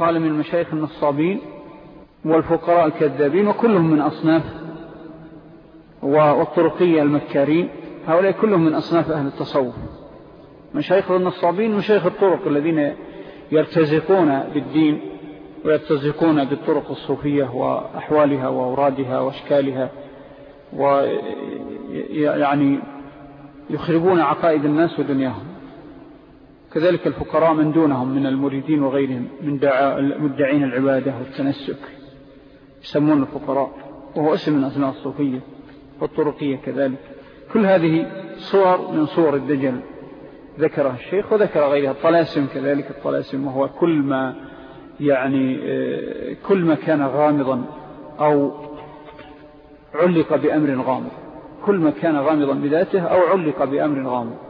قال من المشايخ النصابين والفقراء الكذابين وكلهم من أصناف والطرقية المكارين. هؤلاء كلهم من أصناف أهل التصوف. مشايخ النصابين مشايخ الطرق الذين يرتزقون بالدين ويرتزقون بالطرق الصوفية وأحوالها وأورادها وأشكالها ويعني يخربون عقائد الناس ودنياهم. كذلك الفقراء من دونهم من المريدين وغيرهم من مدعين العبادة والتنسك يسمون الفقراء وهو اسم من أسماء الصوفية والطرقية كذلك. كل هذه صور من صور الدجل ذكرها الشيخ وذكر غيرها الطلاسم كذلك الطلاسم وهو كل ما يعني آه، كل ما كان غامضا أو علق بأمر غامض كل ما كان غامضا بذاته أو علق بأمر غامض.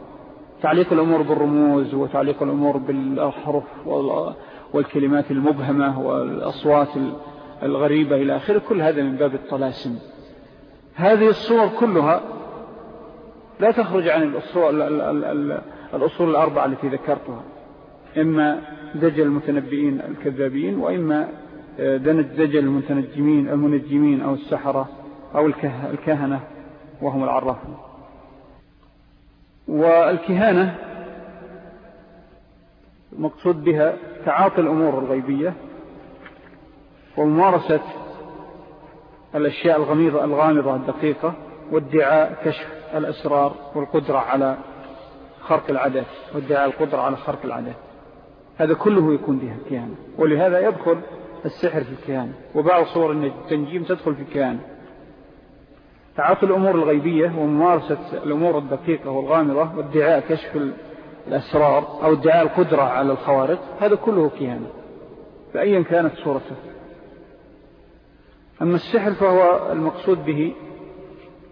تعليق الأمور بالرموز وتعليق الأمور بالأحرف والكلمات المبهمة والأصوات الغريبة إلى آخره كل هذا من باب الطلاسم. هذه الصور كلها لا تخرج عن الأصول, الأصول الأربعة التي ذكرتها. إما دجل المتنبئين الكذابين وإما آه، دجل المتنجمين المنجمين أو السحرة أو الكهنة وهم العرافون. والكهانة مقصود بها تعاطي الأمور الغيبية وممارسة الأشياء الغميضة الغامضة الدقيقة وادعاء كشف الأسرار والقدرة على خرق العادات وادعاء القدرة على خرق العادات. هذا كله يكون بها الكهانة ولهذا يدخل السحر في الكهانة وبعض صور التنجيم تدخل في الكهانة. تعاطي الأمور الغيبية وممارسة الأمور الدقيقة والغامضة وادعاء كشف الأسرار أو ادعاء القدرة على الخوارق هذا كله كهانة فأيا كانت صورته. أما السحر فهو المقصود به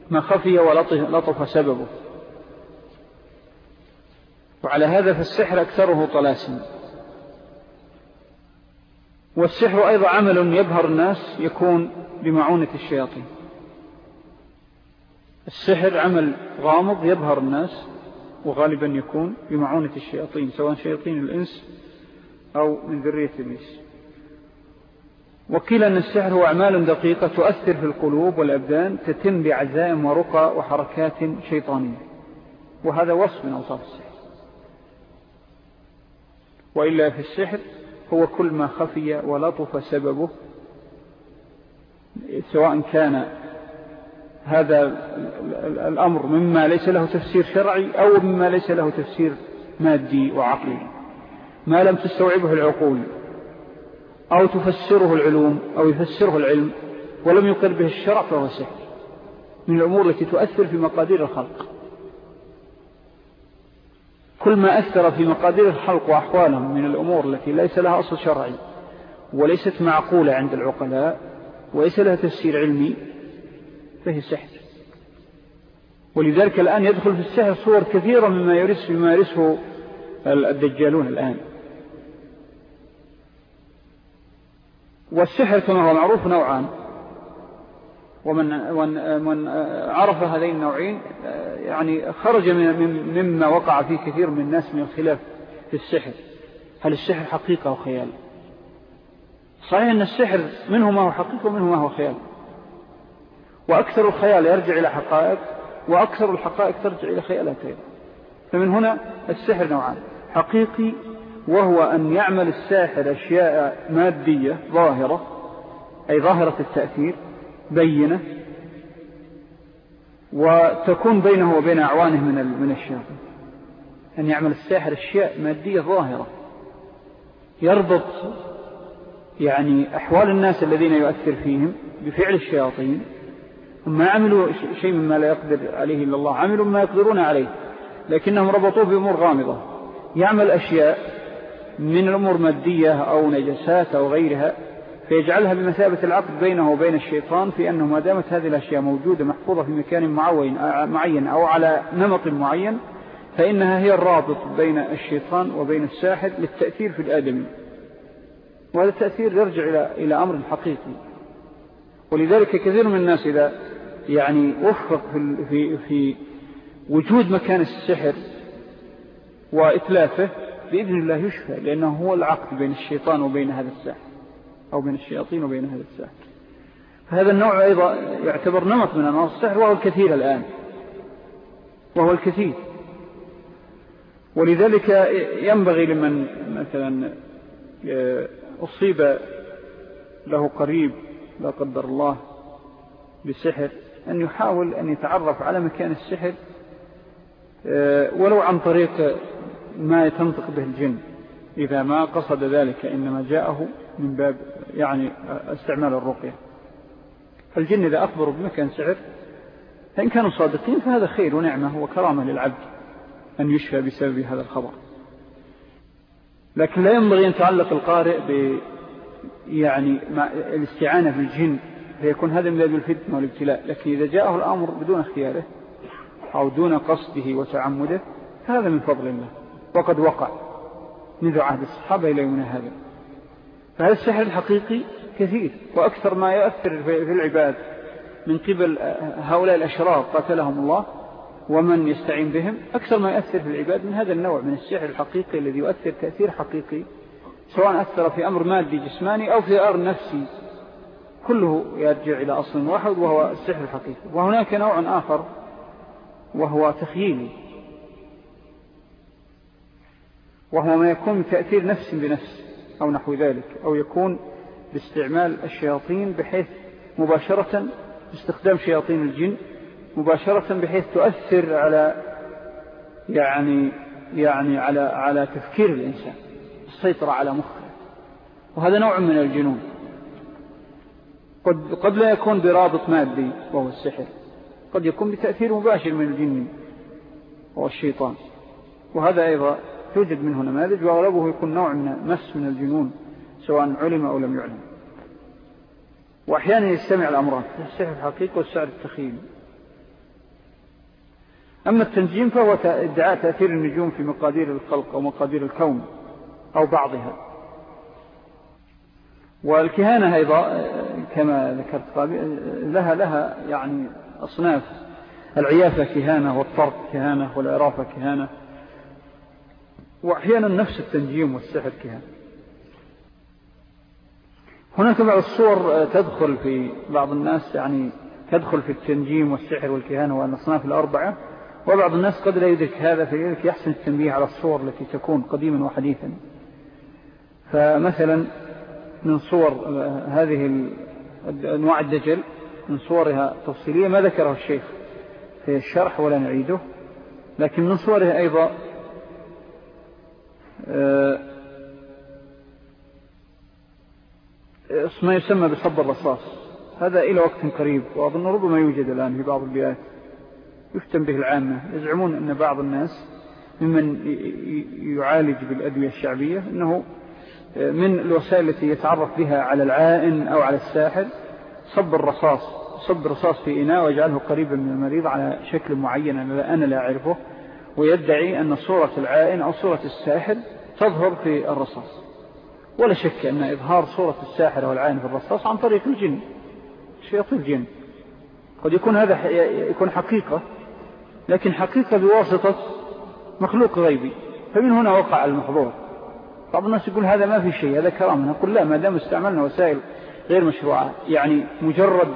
ما خفي ولطف سببه. وعلى هذا فالسحر أكثره طلاسم. والسحر أيضا عمل يبهر الناس يكون بمعونة الشياطين. السحر عمل غامض يبهر الناس وغالبا يكون بمعونة الشياطين سواء شياطين الإنس أو من ذرية الإنس وقيل أن السحر هو أعمال دقيقة تؤثر في القلوب والأبدان تتم بعزائم ورقى وحركات شيطانية. وهذا وصف من أوصاف السحر. وإلا في السحر هو كل ما خفي ولطف سببه سواء كان هذا الأمر مما ليس له تفسير شرعي أو مما ليس له تفسير مادي وعقلي. ما لم تستوعبه العقول أو تفسره العلوم أو يفسره العلم ولم يقر به الشرع فهو سحر من الأمور التي تؤثر في مقادير الخلق. كل ما أثر في مقادير الخلق وأحوالهم من الأمور التي ليس لها أصل شرعي وليست معقولة عند العقلاء وليس لها تفسير علمي فهي سحر ولذلك الآن يدخل في السحر صور كثيرة مما يرس بما يرسه الدجالون الآن. والسحر كما هو معروف نوعان. ومن من عرف هذين النوعين يعني خرج مما وقع فيه كثير من الناس من الخلاف في السحر. هل السحر حقيقة أو خيال؟ صحيح أن السحر منه ما هو حقيقة ومنه ما هو خيال. وأكثر الخيال يرجع إلى حقائق وأكثر الحقائق ترجع إلى خيالات فمن هنا السحر نوعان. حقيقي وهو أن يعمل الساحر أشياء مادية ظاهرة أي ظاهرة التأثير بينة وتكون بينه وبين أعوانه من من الشياطين. أن يعمل الساحر أشياء مادية ظاهرة. يربط يعني أحوال الناس الذين يؤثر فيهم بفعل الشياطين ما عملوا شيء مما لا يقدر عليه إلا الله. عملوا ما يقدرون عليه. لكنهم ربطوه بأمور غامضة. يعمل أشياء من الأمور مادية أو نجسات أو غيرها فيجعلها بمثابة العقد بينه وبين الشيطان في أنه ما دامت هذه الأشياء موجودة محفوظة في مكان معين أو على نمط معين فإنها هي الرابط بين الشيطان وبين الساحر للتأثير في الآدمي. وهذا التأثير يرجع إلى أمر حقيقي. ولذلك كثير من الناس إذا يعني وفق في, في, في وجود مكان السحر وإتلافه بإذن الله يشفى لأنه هو العقد بين الشيطان وبين هذا الساحر أو بين الشياطين وبين هذا الساحر فهذا النوع أيضا يعتبر نمط من أنواع السحر وهو الكثير الآن. وهو الكثير. ولذلك ينبغي لمن مثلا آه، أصيب له قريب لا قدر الله بسحر أن يحاول أن يتعرف على مكان السحر آه، ولو عن طريق ما تنطق به الجن. إذا ما قصد ذلك إنما جاءه من باب يعني استعمال الرقية. فالجن إذا أخبروا بمكان سحر فإن كانوا صادقين فهذا خير ونعمة وكرامة للعبد أن يشفى بسبب هذا الخبر. لكن لا ينبغي أن تعلق القارئ يعني الاستعانة بالجن فيكون هذا من باب الفتنة والابتلاء. لكن إذا جاءه الأمر بدون اختياره أو دون قصده وتعمده فهذا من فضل الله. وقد وقع. منذ عهد الصحابة إلى يومنا هذا. فهذا السحر الحقيقي كثير وأكثر ما يؤثر في العباد من قبل هؤلاء الأشرار قتلهم الله ومن يستعين بهم أكثر ما يؤثر في العباد من هذا النوع من السحر الحقيقي الذي يؤثر تأثير حقيقي سواء أثر في أمر مادي جسماني أو في أمر نفسي كله يرجع إلى أصل واحد وهو السحر الحقيقي. وهناك نوع آخر وهو تخييلي وهو ما يكون تأثير نفس بنفس أو نحو ذلك أو يكون باستعمال الشياطين بحيث مباشرة باستخدام شياطين الجن مباشرة بحيث تؤثر على يعني يعني على على تفكير الإنسان. السيطرة على مخه وهذا نوع من الجنون. قد, قد لا يكون برابط مادي وهو السحر. قد يكون بتأثير مباشر من الجن والشيطان وهذا أيضا توجد منه نماذج وأغلبه يكون نوع من مس من الجنون سواء علم أو لم يعلم. وأحيانا يستمع الأمران السحر الحقيقي والسعر التخيل أما التنجيم فهو ادعاء تأثير النجوم في مقادير الخلق أو مقادير الكون. أو بعضها. والكهانة أيضا كما ذكرت لها لها يعني أصناف. العيافة كهانة والطرق كهانة والعرافة كهانة. وأحيانا نفس التنجيم والسحر كهانة. هناك بعض الصور تدخل في بعض الناس يعني تدخل في التنجيم والسحر والكهانة والأصناف الأربعة. وبعض الناس قد لا يدرك هذا فيدرك يحسن التنبيه على الصور التي تكون قديما وحديثا. فمثلا من صور هذه أنواع الدجل من صورها تفصيلية ما ذكره الشيخ في الشرح ولا نعيده لكن من صورها أيضا آه، ما يسمى بصب الرصاص. هذا إلى وقت قريب وأظن ربما يوجد الآن في بعض البيئات يفتن به العامة. يزعمون أن بعض الناس ممن يعالج بالأدوية الشعبية أنه من الوسائل التي يتعرف بها على العائن أو على الساحر صب الرصاص صب الرصاص في إناء ويجعله قريبا من المريض على شكل معين أنا لا أعرفه ويدعي أن صورة العائن أو صورة الساحر تظهر في الرصاص. ولا شك أن إظهار صورة الساحر أو العائن في الرصاص عن طريق الجن شياطين الجن. قد يكون هذا يكون حقيقة لكن حقيقة بواسطة مخلوق غيبي. فمن هنا وقع المحظور. بعض الناس يقول هذا ما في شيء هذا كرام نقول لا ما دام استعملنا وسائل غير مشروعة يعني مجرد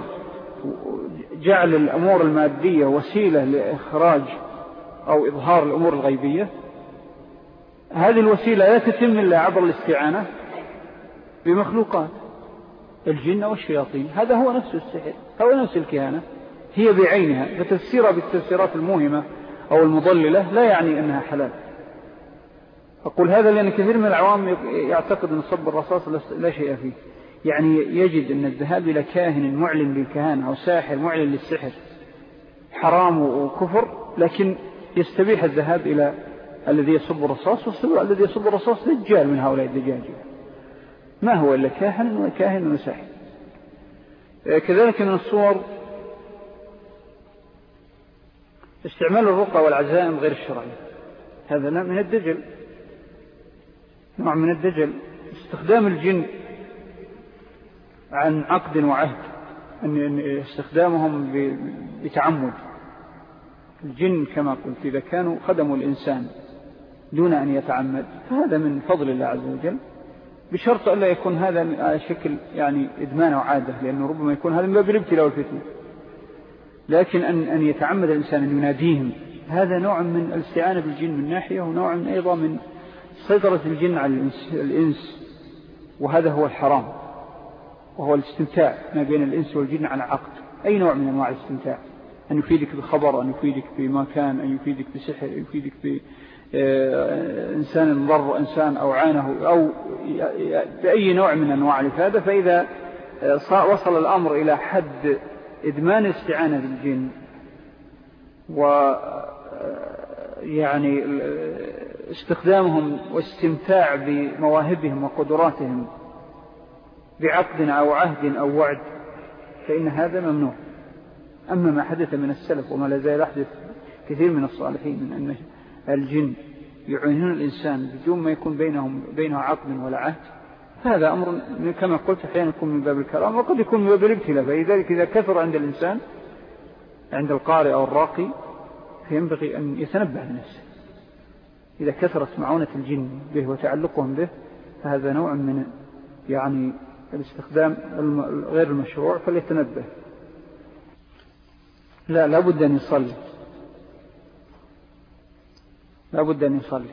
جعل الأمور المادية وسيلة لإخراج أو إظهار الأمور الغيبية هذه الوسيلة لا تتم إلا عبر الاستعانة بمخلوقات الجن والشياطين. هذا هو نفس السحر هو نفس الكهانة هي بعينها فتفسيرها بالتفسيرات الموهمة أو المضللة لا يعني أنها حلال. أقول هذا لأن كثير من العوام يعتقد أن صب الرصاص لا شيء فيه. يعني يجد أن الذهاب إلى كاهن معلن للكهانة أو ساحر معلن للسحر حرام وكفر لكن يستبيح الذهاب إلى الذي يصب الرصاص والسبب الذي يصب الرصاص دجال من هؤلاء الدجاجين ما هو إلا كاهن وكاهن وساحر. كذلك من الصور استعمال الرقى والعزائم غير الشرعية. هذا من الدجل. نوع من الدجل استخدام الجن عن عقد وعهد أن استخدامهم بتعمد. الجن كما قلت إذا كانوا خدموا الإنسان دون أن يتعمد فهذا من فضل الله عز وجل بشرط ألا يكون هذا على شكل يعني إدمان وعادة لأنه ربما يكون هذا من باب الابتلاء والفتنة. لكن أن, أن يتعمد الإنسان أن يناديهم هذا نوع من الاستعانة بالجن من ناحية ونوع من أيضا من سيطرة الجن على الإنس, وهذا هو الحرام وهو الاستمتاع ما بين الإنس والجن على عقد. أي نوع من أنواع الاستمتاع؟ أن يفيدك بخبر أن يفيدك بمكان أن يفيدك بسحر أن يفيدك بإنسان ضر إنسان أو عانه أو بأي نوع من أنواع الإفادة. فإذا وصل الأمر إلى حد إدمان الاستعانة بالجن و يعني استخدامهم واستمتاع بمواهبهم وقدراتهم بعقد أو عهد أو وعد فإن هذا ممنوع. أما ما حدث من السلف وما لا زال يحدث كثير من الصالحين من أن الجن يعينون الإنسان بدون ما يكون بينهم بينه عقد ولا عهد هذا أمر كما قلت أحيانا يكون من باب الكرام وقد يكون من باب الابتلاء. فلذلك إذا كثر عند الإنسان عند القارئ أو الراقي فينبغي أن يتنبه لنفسه. إذا كثرت معونة الجن به وتعلقهم به فهذا نوع من يعني الاستخدام غير المشروع فليتنبه. لا لابد أن يصلي. لابد أن يصلي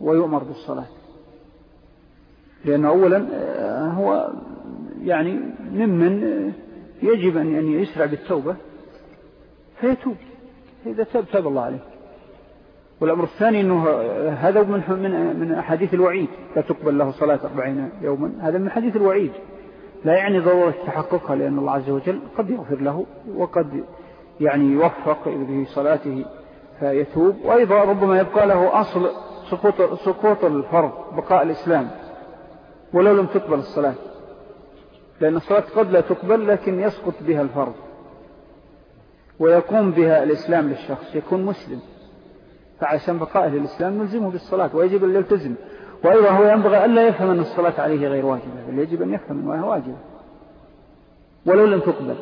ويؤمر بالصلاة. لأنه أولا آه، هو يعني ممن يجب أن يسرع بالتوبة فيتوب. إذا تاب تاب الله عليه. والأمر الثاني أنه هذا من من أحاديث الوعيد. لا تقبل له صلاة أربعين يوما. هذا من حديث الوعيد. لا يعني ضرورة تحققها لأن الله عز وجل قد يغفر له وقد يعني يوفق في صلاته فيتوب. وأيضا ربما يبقى له أصل سقوط, سقوط الفرض بقاء الإسلام ولو لم تقبل الصلاة. لأن الصلاة قد لا تقبل لكن يسقط بها الفرض ويقوم بها الإسلام للشخص يكون مسلم. فعشان بقائه للإسلام نلزمه بالصلاة ويجب أن يلتزم. وأيضا هو ينبغى أن لا يفهم أن الصلاة عليه غير واجبة بل يجب أن يفهم أنها واجبة. ولو لم تقبل.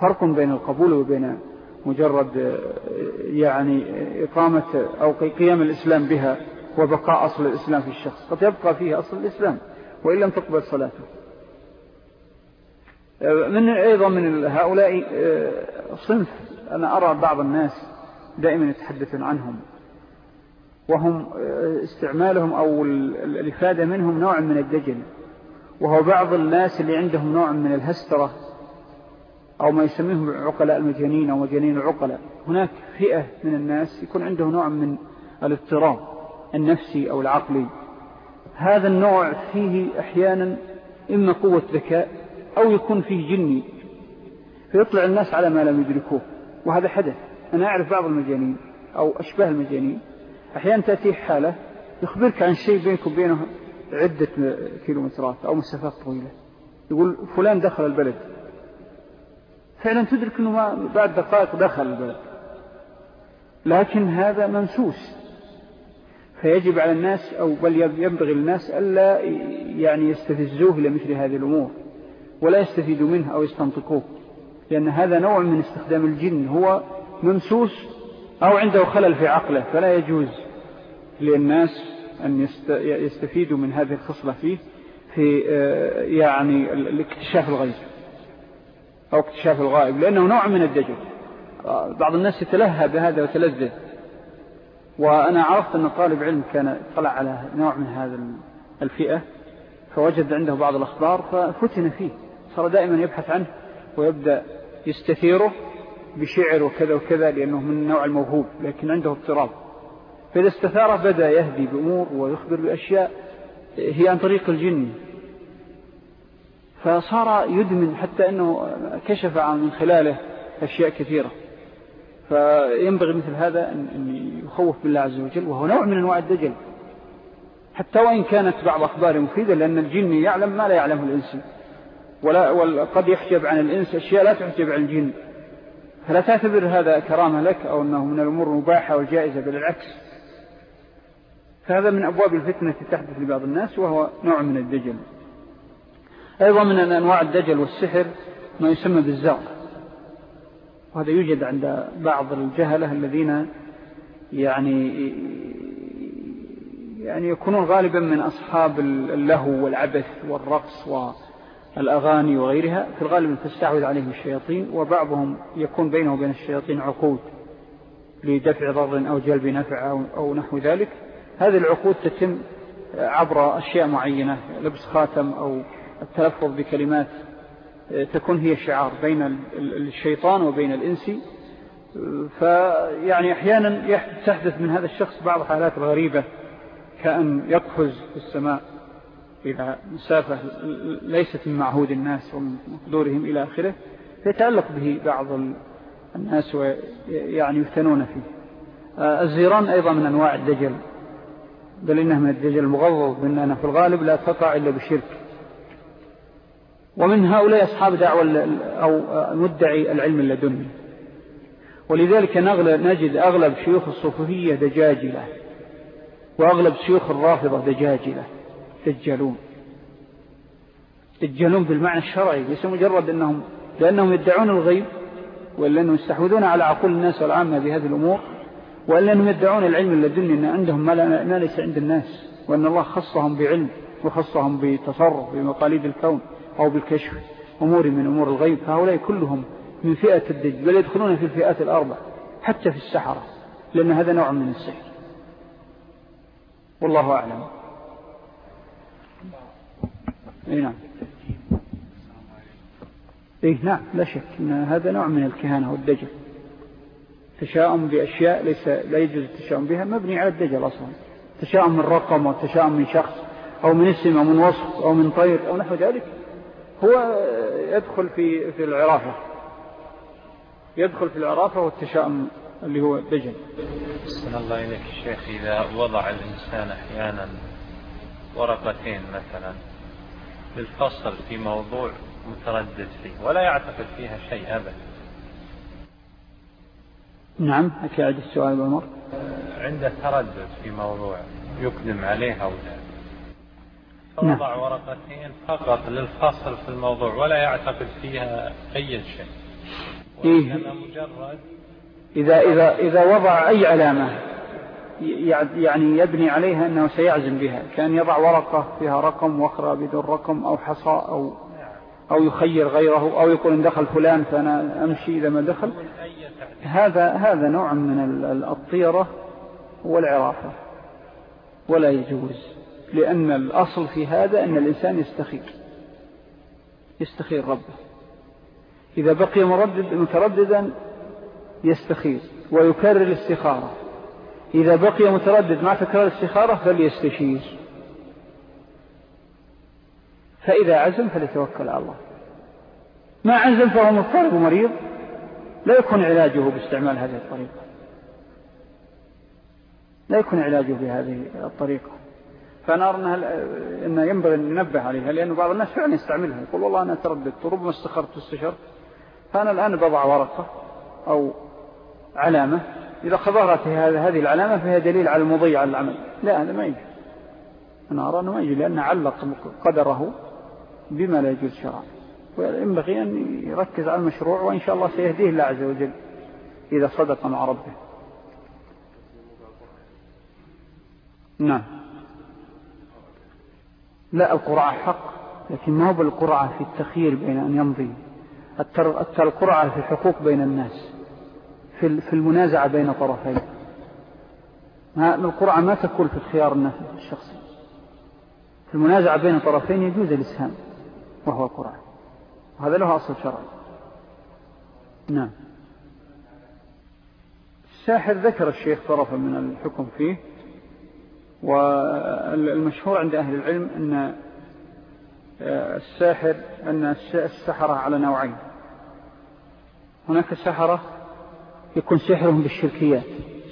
فرق بين القبول وبين مجرد يعني إقامة أو قيام الإسلام بها وبقاء أصل الإسلام في الشخص. قد يبقى فيه أصل الإسلام وإن لم تقبل صلاته. من أيضا من هؤلاء صنف أنا أرى بعض الناس دائما يتحدثون عنهم. وهم استعمالهم أو الإفادة منهم نوع من الدجل وهو بعض الناس اللي عندهم نوع من الهسترة أو ما يسميهم عقلاء المجانين أو مجانين العقلاء. هناك فئة من الناس يكون عنده نوع من الاضطراب النفسي أو العقلي. هذا النوع فيه أحيانا إما قوة ذكاء أو يكون فيه جني. فيطلع الناس على ما لم يدركوه. وهذا حدث. أنا أعرف بعض المجانين أو أشباه المجانين أحيانا تأتيه حالة يخبرك عن شيء بينك وبينه عدة كيلومترات أو مسافات طويلة. يقول فلان دخل البلد. فعلا تدرك أنه ما بعد دقائق دخل البلد. لكن هذا منسوس. فيجب على الناس أو بل ينبغي الناس ألا يعني يستفزوه لمثل هذه الأمور ولا يستفيدوا منه أو يستنطقوه لأن هذا نوع من استخدام الجن هو ممسوس أو عنده خلل في عقله فلا يجوز للناس أن يستفيدوا من هذه الخصلة فيه في آه، يعني الاكتشاف الغيب أو اكتشاف الغائب لأنه نوع من الدجل. بعض الناس يتلهى بهذا وتلذذ. وأنا عرفت أن طالب علم كان طلع على نوع من هذا الفئة فوجد عنده بعض الأخبار ففتن فيه. صار دائما يبحث عنه ويبدأ يستثيره. بشعر وكذا وكذا لأنه من النوع الموهوب لكن عنده اضطراب. فإذا استثاره بدأ يهدي بأمور ويخبر بأشياء هي عن طريق الجن. فصار يدمن حتى أنه كشف عن من خلاله أشياء كثيرة. فينبغي مثل هذا أن يخوف بالله عز وجل وهو نوع من أنواع الدجل. حتى وإن كانت بعض أخبار مفيدة لأن الجن يعلم ما لا يعلمه الإنس. ولا وقد يحجب عن الإنس أشياء لا تحجب عن الجن. فلا تعتبر هذا كرامة لك أو أنه من الأمور المباحة والجائزة بل العكس فهذا من أبواب الفتنة تحدث لبعض الناس وهو نوع من الدجل. أيضا من أنواع الدجل والسحر ما يسمى بالزغ وهذا يوجد عند بعض الجهلة الذين يعني يعني يكونون غالبا من أصحاب اللهو والعبث والرقص والأغاني وغيرها في الغالب تستعوذ عليهم الشياطين وبعضهم يكون بينه وبين الشياطين عقود لدفع ضر أو جلب نفع أو نحو ذلك. هذه العقود تتم عبر أشياء معينة لبس خاتم أو التلفظ بكلمات تكون هي شعار بين الشيطان وبين الإنس. فيعني أحيانا تحدث من هذا الشخص بعض حالات غريبة كأن يقفز في السماء. إلى مسافة ليست من معهود الناس ومن مقدورهم إلى آخره فيتعلق به بعض الناس ويعني يفتنون فيه. الزيران أيضا من أنواع الدجل بل إنها من الدجل المغضب بأنها في الغالب لا تقع إلا بشرك. ومن هؤلاء أصحاب دعوة أو مدعي العلم اللدني. ولذلك نجد أغلب شيوخ الصوفية دجاجلة وأغلب شيوخ الرافضة دجاجلة. دجالون دجالون بالمعنى الشرعي ليس مجرد أنهم لأنهم يدعون الغيب ولأنهم يستحوذون على عقول الناس والعامة بهذه الأمور ولأنهم يدعون العلم اللدني أن عندهم ما ليس عند الناس وأن الله خصهم بعلم وخصهم بتصرف بمقاليد الكون أو بالكشف أمور من أمور الغيب. فهؤلاء كلهم من فئة الدجل بل يدخلون في الفئات الأربع حتى في السحرة لأن هذا نوع من السحر. والله أعلم. اي نعم. اي نعم لا شك إن هذا نوع من الكهانة والدجل. تشاؤم بأشياء ليس لا يجوز التشاؤم بها مبني على الدجل أصلا. تشاؤم من رقم وتشاؤم من شخص أو من اسم أو من وصف أو من طير أو نحو ذلك. هو يدخل في في العرافة. يدخل في العرافة والتشاؤم اللي هو الدجل. أحسن الله إليك الشيخ إذا وضع الإنسان أحيانا ورقتين مثلا للفصل في موضوع متردد فيه ولا يعتقد فيها شيء أبدا. نعم أكاد السؤال بالمر عنده تردد في موضوع يقدم عليه أو لا. فوضع نعم. ورقتين فقط للفصل في الموضوع ولا يعتقد فيها أي شيء. إيه. مجرد إذا, إذا, إذا وضع أي علامة يعني يبني عليها أنه سيعزم بها كأن يضع ورقة فيها رقم وأخرى بدون رقم أو حصى أو, أو يخير غيره أو يقول إن دخل فلان فأنا أمشي إذا ما دخل. هذا, هذا نوع من الطيرة والعرافة ولا يجوز لأن الأصل في هذا أن الإنسان يستخير يستخير ربه. إذا بقي مترددا يستخير ويكرر الاستخارة. إذا بقي متردد مع تكرار الاستخارة فليستشير. فإذا عزم فليتوكل على الله. ما عزم فهو مضطرب مريض لا يكون علاجه باستعمال هذه الطريقة. لا يكون علاجه بهذه الطريقة. فأنا أرى أنه ينبغي أن ننبه عليها لأن بعض الناس فعلا يستعملها. يقول والله أنا ترددت ربما استخرت واستشرت. فأنا الآن بضع ورقة أو علامة إذا خبرت هذه العلامة فهي دليل على المضي على العمل. لا هذا ما يجي أنا أرى أنه ما يجي لأن علق قدره بما لا يجوز شرعا. وينبغي أن يركز على المشروع وإن شاء الله سيهديه الله عز وجل إذا صدق مع ربه. نعم. لا القرعة حق لكن ما هو بالقرعة في التخيير بين أن يمضي؟ القرعة في الحقوق بين الناس. في المنازعة بين طرفين. القرعة ما تكون في الخيار الناس الشخصي. في المنازعة بين طرفين يجوز الإسهام وهو القرعة وهذا له أصل شرعي. نعم. الساحر ذكر الشيخ طرفا من الحكم فيه والمشهور عند أهل العلم أن الساحر أن السحرة على نوعين. هناك سحرة يكون سحرهم بالشركيات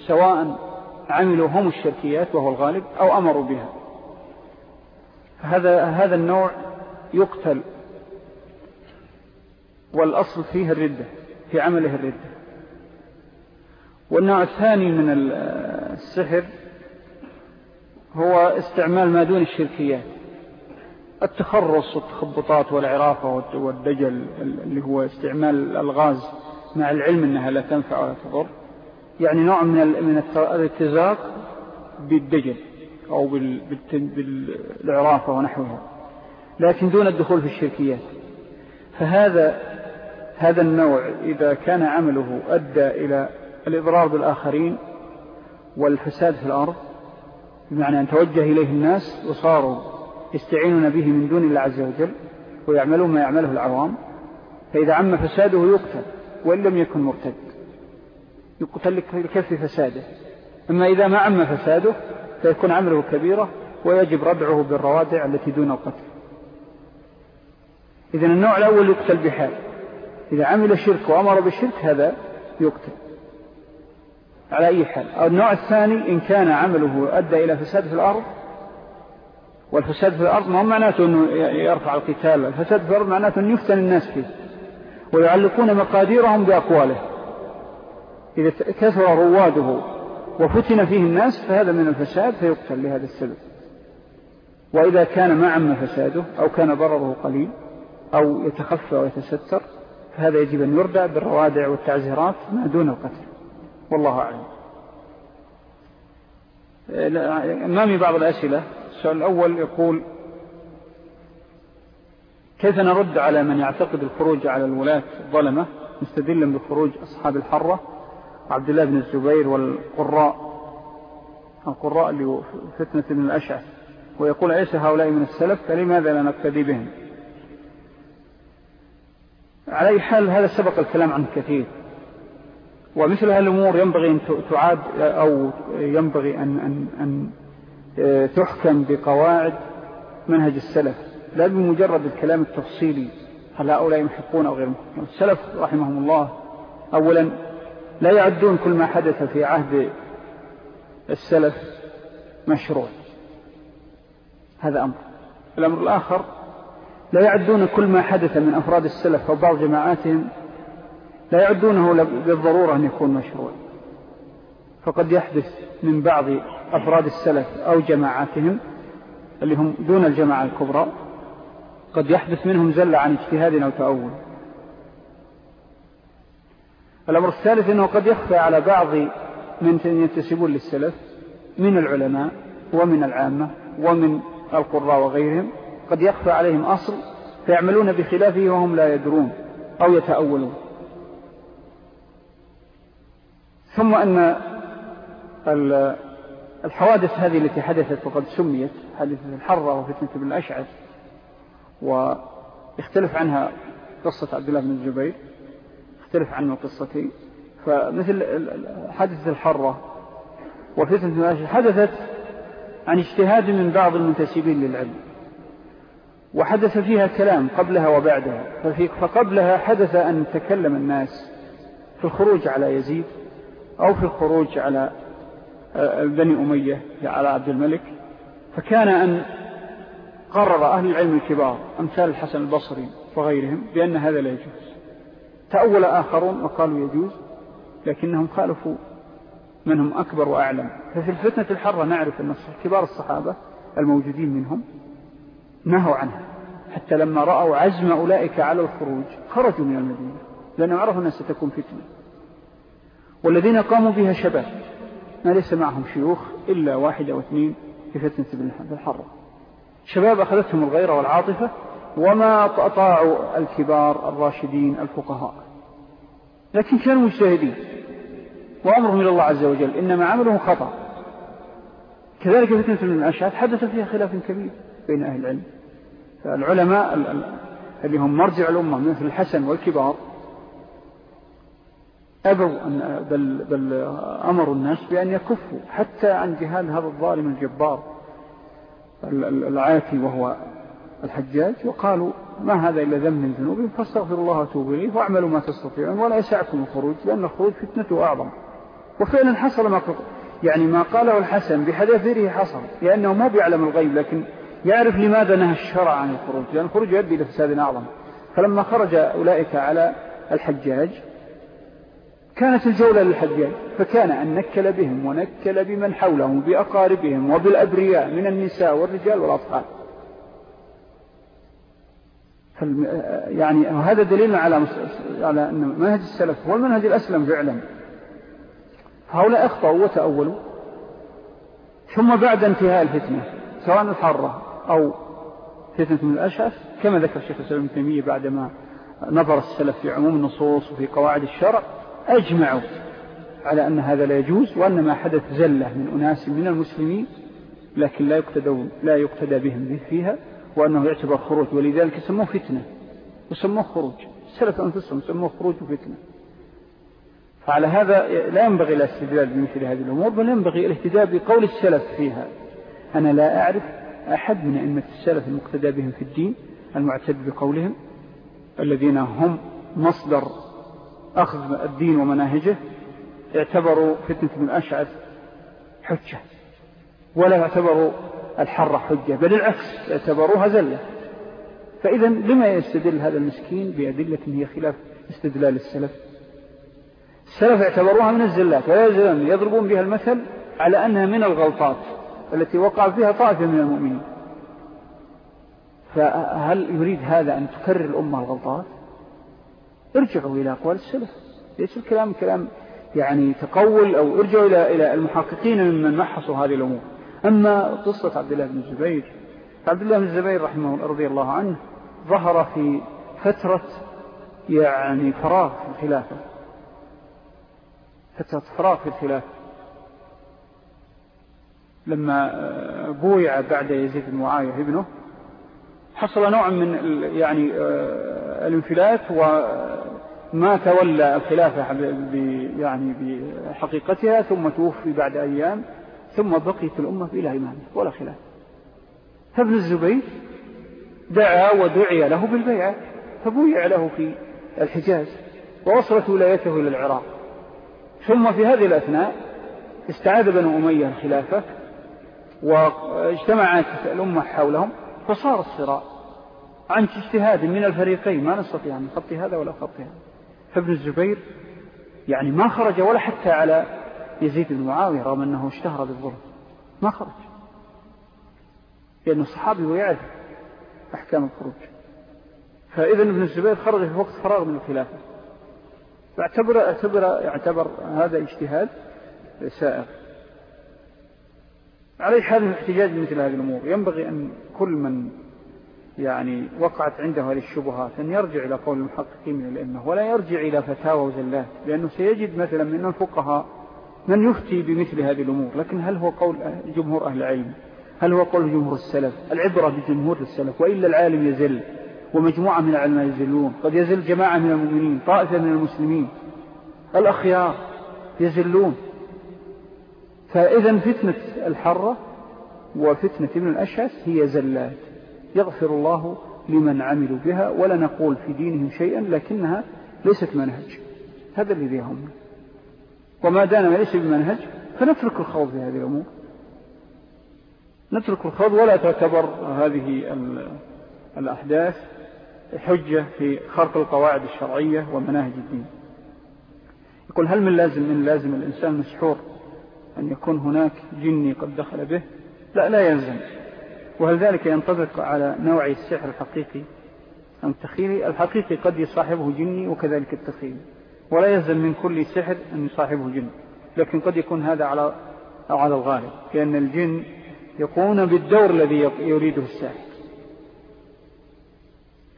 سواء عملوا هم الشركيات وهو الغالب أو أمروا بها. هذا هذا النوع يقتل والأصل فيه الردة في عمله الردة. والنوع الثاني من السحر هو استعمال ما دون الشركيات. التخرص والتخبطات والعرافة والدجل اللي هو استعمال الألغاز مع العلم أنها لا تنفع ولا تضر. يعني نوع من الاتزاق بالدجل أو بالعرافة ونحوها لكن دون الدخول في الشركيات. فهذا هذا النوع إذا كان عمله أدى إلى الإضرار بالآخرين والفساد في الأرض بمعنى أن توجه إليه الناس وصاروا يستعينون به من دون الله عز وجل ويعملون ما يعمله العوام فإذا عم فساده يقتل. وإن لم يكن مرتد. يقتل لكف فساده. أما إذا ما عم فساده فيكون عمله كبيرة ويجب ردعه بالروادع التي دون القتل. إذن النوع الأول يقتل بحال. إذا عمل شرك وأمر بالشرك هذا يقتل. على أي حال. النوع الثاني إن كان عمله أدى إلى فساد في الأرض والفساد في الأرض ما معناته أنه يرفع القتال. الفساد في الأرض معناته أن يفتن الناس فيه. ويعلقون مقاديرهم بأقواله. إذا كثر رواده وفتن فيه الناس فهذا من الفساد فيقتل لهذا السبب. وإذا كان ما عم فساده أو كان ضرره قليل أو يتخفى ويتستر فهذا يجب أن يردع بالروادع والتعزيرات ما دون القتل. والله أعلم. أمامي بعض الأسئلة. السؤال الأول يقول كيف نرد على من يعتقد الخروج على الولاة الظلمة مستدلا بخروج أصحاب الحرة؟ عبد الله بن الزبير والقراء القراء اللي فتنة من الأشعث ويقول أيس هؤلاء من السلف؟ فلماذا لا نقتدي بهم؟ على أي حال هذا سبق الكلام عنه كثير. ومثل هذه الأمور ينبغي أن تعاد أو ينبغي أن, أن, أن آه، تحكم بقواعد منهج السلف. لا بمجرد الكلام التفصيلي هل هؤلاء محقون أو غير محقون السلف رحمهم الله أولا لا يعدون كل ما حدث في عهد السلف مشروع. هذا أمر. الأمر الآخر لا يعدون كل ما حدث من أفراد السلف أو بعض جماعاتهم لا يعدونه بالضرورة أن يكون مشروع. فقد يحدث من بعض أفراد السلف أو جماعاتهم اللي هم دون الجماعة الكبرى قد يحدث منهم زل عن اجتهاد أو تأول الأمر الثالث أنه قد يخفى على بعض من ينتسبون للسلف من العلماء ومن العامة ومن القراء وغيرهم قد يخفى عليهم أصل فيعملون بخلافه وهم لا يدرون أو يتأولون. ثم أن الحوادث هذه التي حدثت وقد سميت حادثة الحرة وفتنة بن الأشعث ويختلف عنها قصة عبد الله بن الزبير يختلف عنه القصتين فمثل حادثة الحرة وفتنة الأشعث حدثت عن اجتهاد من بعض المنتسبين للعلم وحدث فيها كلام قبلها وبعدها فقبلها حدث أن تكلم الناس في الخروج على يزيد أو في الخروج على آه، بني أمية على عبد الملك. فكان أن قرر أهل العلم الكبار أمثال الحسن البصري وغيرهم بأن هذا لا يجوز. تأول آخرون وقالوا يجوز لكنهم خالفوا منهم أكبر وأعلم. ففي الفتنة الحرة نعرف أن كبار الصحابة الموجودين منهم نهوا عنها حتى لما رأوا عزم أولئك على الخروج خرجوا من المدينة لأنهم عرفوا أنها ستكون فتنة. والذين قاموا بها شباب ما ليس معهم شيوخ إلا واحد أو اثنين في فتنة بالحرة شباب أخذتهم الغيرة والعاطفة وما أطاعوا الكبار الراشدين الفقهاء. لكن كانوا مجتهدين وأمرهم إلى الله عز وجل. إنما عملهم خطأ. كذلك فتنة الأشعاد حدث فيها خلاف كبير بين أهل العلم. فالعلماء اللي هم مرجع الأمة مثل الحسن والكبار أبوا أن بل, بل أمروا الناس بأن يكفوا حتى عن جهاد هذا الظالم الجبار. العاتي وهو الحجاج وقالوا ما هذا إلا ذنب من ذنوبهم فاستغفر الله وتوبوا إليه واعملوا ما تستطيعون ولا يسعكم الخروج لأن الخروج فتنته أعظم. وفعلا حصل ما يعني ما قاله الحسن بحذافيره حصل لأنه ما بيعلم الغيب لكن يعرف لماذا نهى الشرع عن الخروج لأن الخروج يؤدي إلى فساد أعظم. فلما خرج أولئك على الحجاج كانت الجولة للحجاج فكان أن نكل بهم ونكل بمن حولهم بأقاربهم وبالأبرياء من النساء والرجال والأطفال. يعني هذا دليل على على أن منهج السلف هو المنهج الأسلم فعلا. فهؤلاء أخطأوا وتأولوا. ثم بعد انتهاء الفتنة سواء الحرة أو فتنة من الأشعث كما ذكر الشيخ السلام ابن تيمية بعدما نظر السلف في عموم النصوص وفي قواعد الشرع أجمعوا على أن هذا لا يجوز وأن ما حدث زلة من أناس من المسلمين لكن لا يقتدى, لا يقتدى بهم فيها وأنه يعتبر خروج ولذلك سموه فتنة وسموه خروج السلف أنفسهم سموه خروج وفتنة فعلى هذا لا ينبغي الاستدلال بمثل هذه الأمور بل ينبغي الاهتداء بقول السلف فيها أنا لا أعرف أحد من أئمة السلف المقتدى بهم في الدين المعتد بقولهم الذين هم مصدر أخذ الدين ومناهجه اعتبروا فتنة من أشعث حجة ولا اعتبروا الحرة حجة بل العكس اعتبروها زلة. فإذا لما يستدل هذا المسكين بأدلة هي خلاف استدلال السلف؟ السلف اعتبروها من الزلات ولا يضربون بها المثل على أنها من الغلطات التي وقع فيها طائفة من المؤمنين. فهل يريد هذا أن تكرر الأمة الغلطات؟ ارجعوا إلى أقوال السلف. ليس الكلام كلام يعني تقول أو ارجعوا إلى إلى المحققين ممن محصوا هذه الأمور. أما قصة عبد الله بن الزبير عبد الله بن الزبير رحمه الله رضي الله عنه ظهر في فترة يعني فراغ في الخلافة. فترة فراغ في الخلافة. لما بويع بعد يزيد بن معاوية ابنه حصل نوع من يعني آه، الانفلات وما تولى الخلافة يعني بحقيقتها ثم توفي بعد أيام ثم بقيت الأمة إلى إمامه ولا خلاف. فابن الزبير دعا ودعي له بالبيعة فبويع له في الحجاز ووصلت ولايته إلى العراق. ثم في هذه الأثناء استعاد بنو أمية الخلافة واجتمعت الأمة حولهم فصار الصراع عن اجتهاد من الفريقين. ما نستطيع أن نخطي هذا ولا نخطي هذا فابن الزبير يعني ما خرج ولا حتى على يزيد بن معاوية رغم أنه اشتهر بالظلم. ما خرج. لأنه الصحابي ويعرف أحكام الخروج. فإذا ابن الزبير خرج في وقت فراغ من الخلافة. فاعتبر اعتبر يعتبر هذا اجتهاد سائر. عليه حال الاحتجاج مثل هذه الأمور. ينبغي أن كل من يعني وقعت عنده هذه الشبهات أن يرجع إلى قول المحققين من الأئمة ولا يرجع إلى فتاوى وزلات لأنه سيجد مثلا من الفقهاء من يفتي بمثل هذه الأمور لكن هل هو قول جمهور أهل العلم؟ هل هو قول جمهور السلف؟ العبرة بجمهور السلف وإلا العالم يزل ومجموعة من العلماء يزلون قد يزل جماعة من المؤمنين طائفة من المسلمين الأخيار يزلون. فإذا فتنة الحرة وفتنة ابن الأشعث هي زلات. يغفر الله لمن عملوا بها ولا نقول في دينهم شيئا لكنها ليست منهج. هذا الذي يهمنا وما دام ليس بمنهج فنترك الخوض في هذه الأمور. نترك الخوض ولا تعتبر هذه الأحداث حجة في خرق القواعد الشرعية ومناهج الدين. يقول هل من لازم من لازم الإنسان مسحور أن يكون هناك جني قد دخل به؟ لا لا يلزم. وهل ذلك ينطبق على نوع السحر الحقيقي؟ أم التخيلي الحقيقي قد يصاحبه جني وكذلك التخيلي ولا يلزم من كل سحر أن يصاحبه جن لكن قد يكون هذا على على الغالب لأن الجن يقومون بالدور الذي يريده الساحر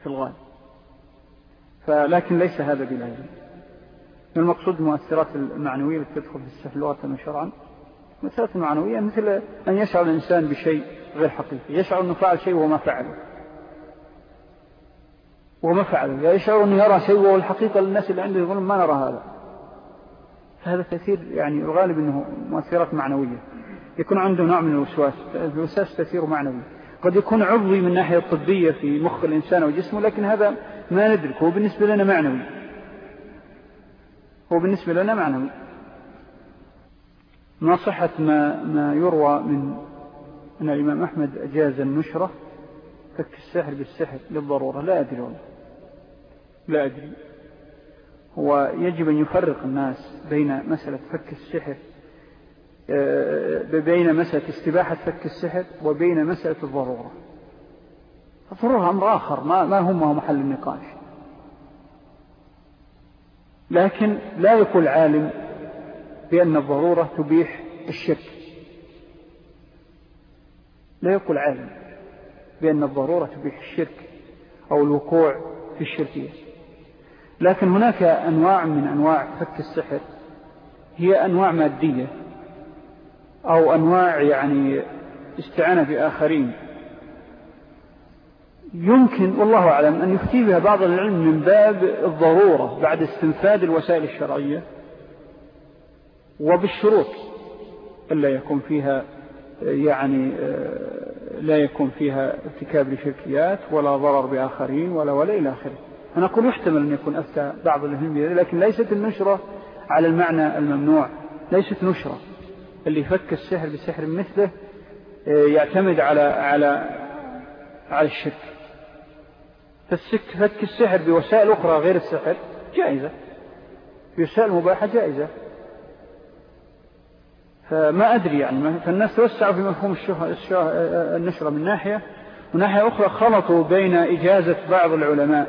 في الغالب. فلكن ليس هذا بلازم المقصود المؤثرات المعنوية التي تدخل في السحر لغة شرعا. المؤثرات المعنوية مثل أن يشعر الإنسان بشيء غير حقيقي. يشعر أنه فعل شيء وهو ما فعله. وما فعله. يشعر أنه يرى شيء وهو الحقيقة للناس اللي عنده يقولون ما نرى هذا. فهذا تأثير يعني الغالب أنه مؤثرات معنوية. يكون عنده نوع من الوسواس. الوسواس تأثير معنوي. قد يكون عضوي من ناحية الطبية في مخ الإنسان وجسمه لكن هذا ما ندرك. هو بالنسبة لنا معنوي. هو بالنسبة لنا معنوي. ما صحة ما, ما يروى من أن الإمام أحمد أجاز النشرة فك السحر بالسحر للضرورة. لا أدري والله. لا أدري. هو يجب أن يفرق الناس بين مسألة فك السحر آه، بين مسألة استباحة فك السحر وبين مسألة الضرورة. الضرورة أمر آخر ما, ما هم محل النقاش. لكن لا يقول عالم بأن الضرورة تبيح الشرك. لا يقول عالم بأن الضرورة تبيح الشرك أو الوقوع في الشركية. لكن هناك أنواع من أنواع فك السحر. هي أنواع مادية أو أنواع يعني استعانة بآخرين. يمكن والله أعلم أن يفتي بها بعض العلم من باب الضرورة بعد استنفاد الوسائل الشرعية وبالشروط ألا يكون فيها يعني لا يكون فيها ارتكاب لشركيات ولا ضرر بآخرين ولا ولا إلى آخره. أنا أقول يحتمل أن يكون أفتى بعض الهم لكن ليست النشرة على المعنى الممنوع. ليست نشرة. اللي فك السحر بسحر مثله يعتمد على على على الشرك. فك السحر بوسائل أخرى غير السحر جائزة. بوسائل مباحة جائزة. فما أدري يعني فالناس توسعوا في مفهوم النشرة من ناحية وناحية أخرى خلطوا بين إجازة بعض العلماء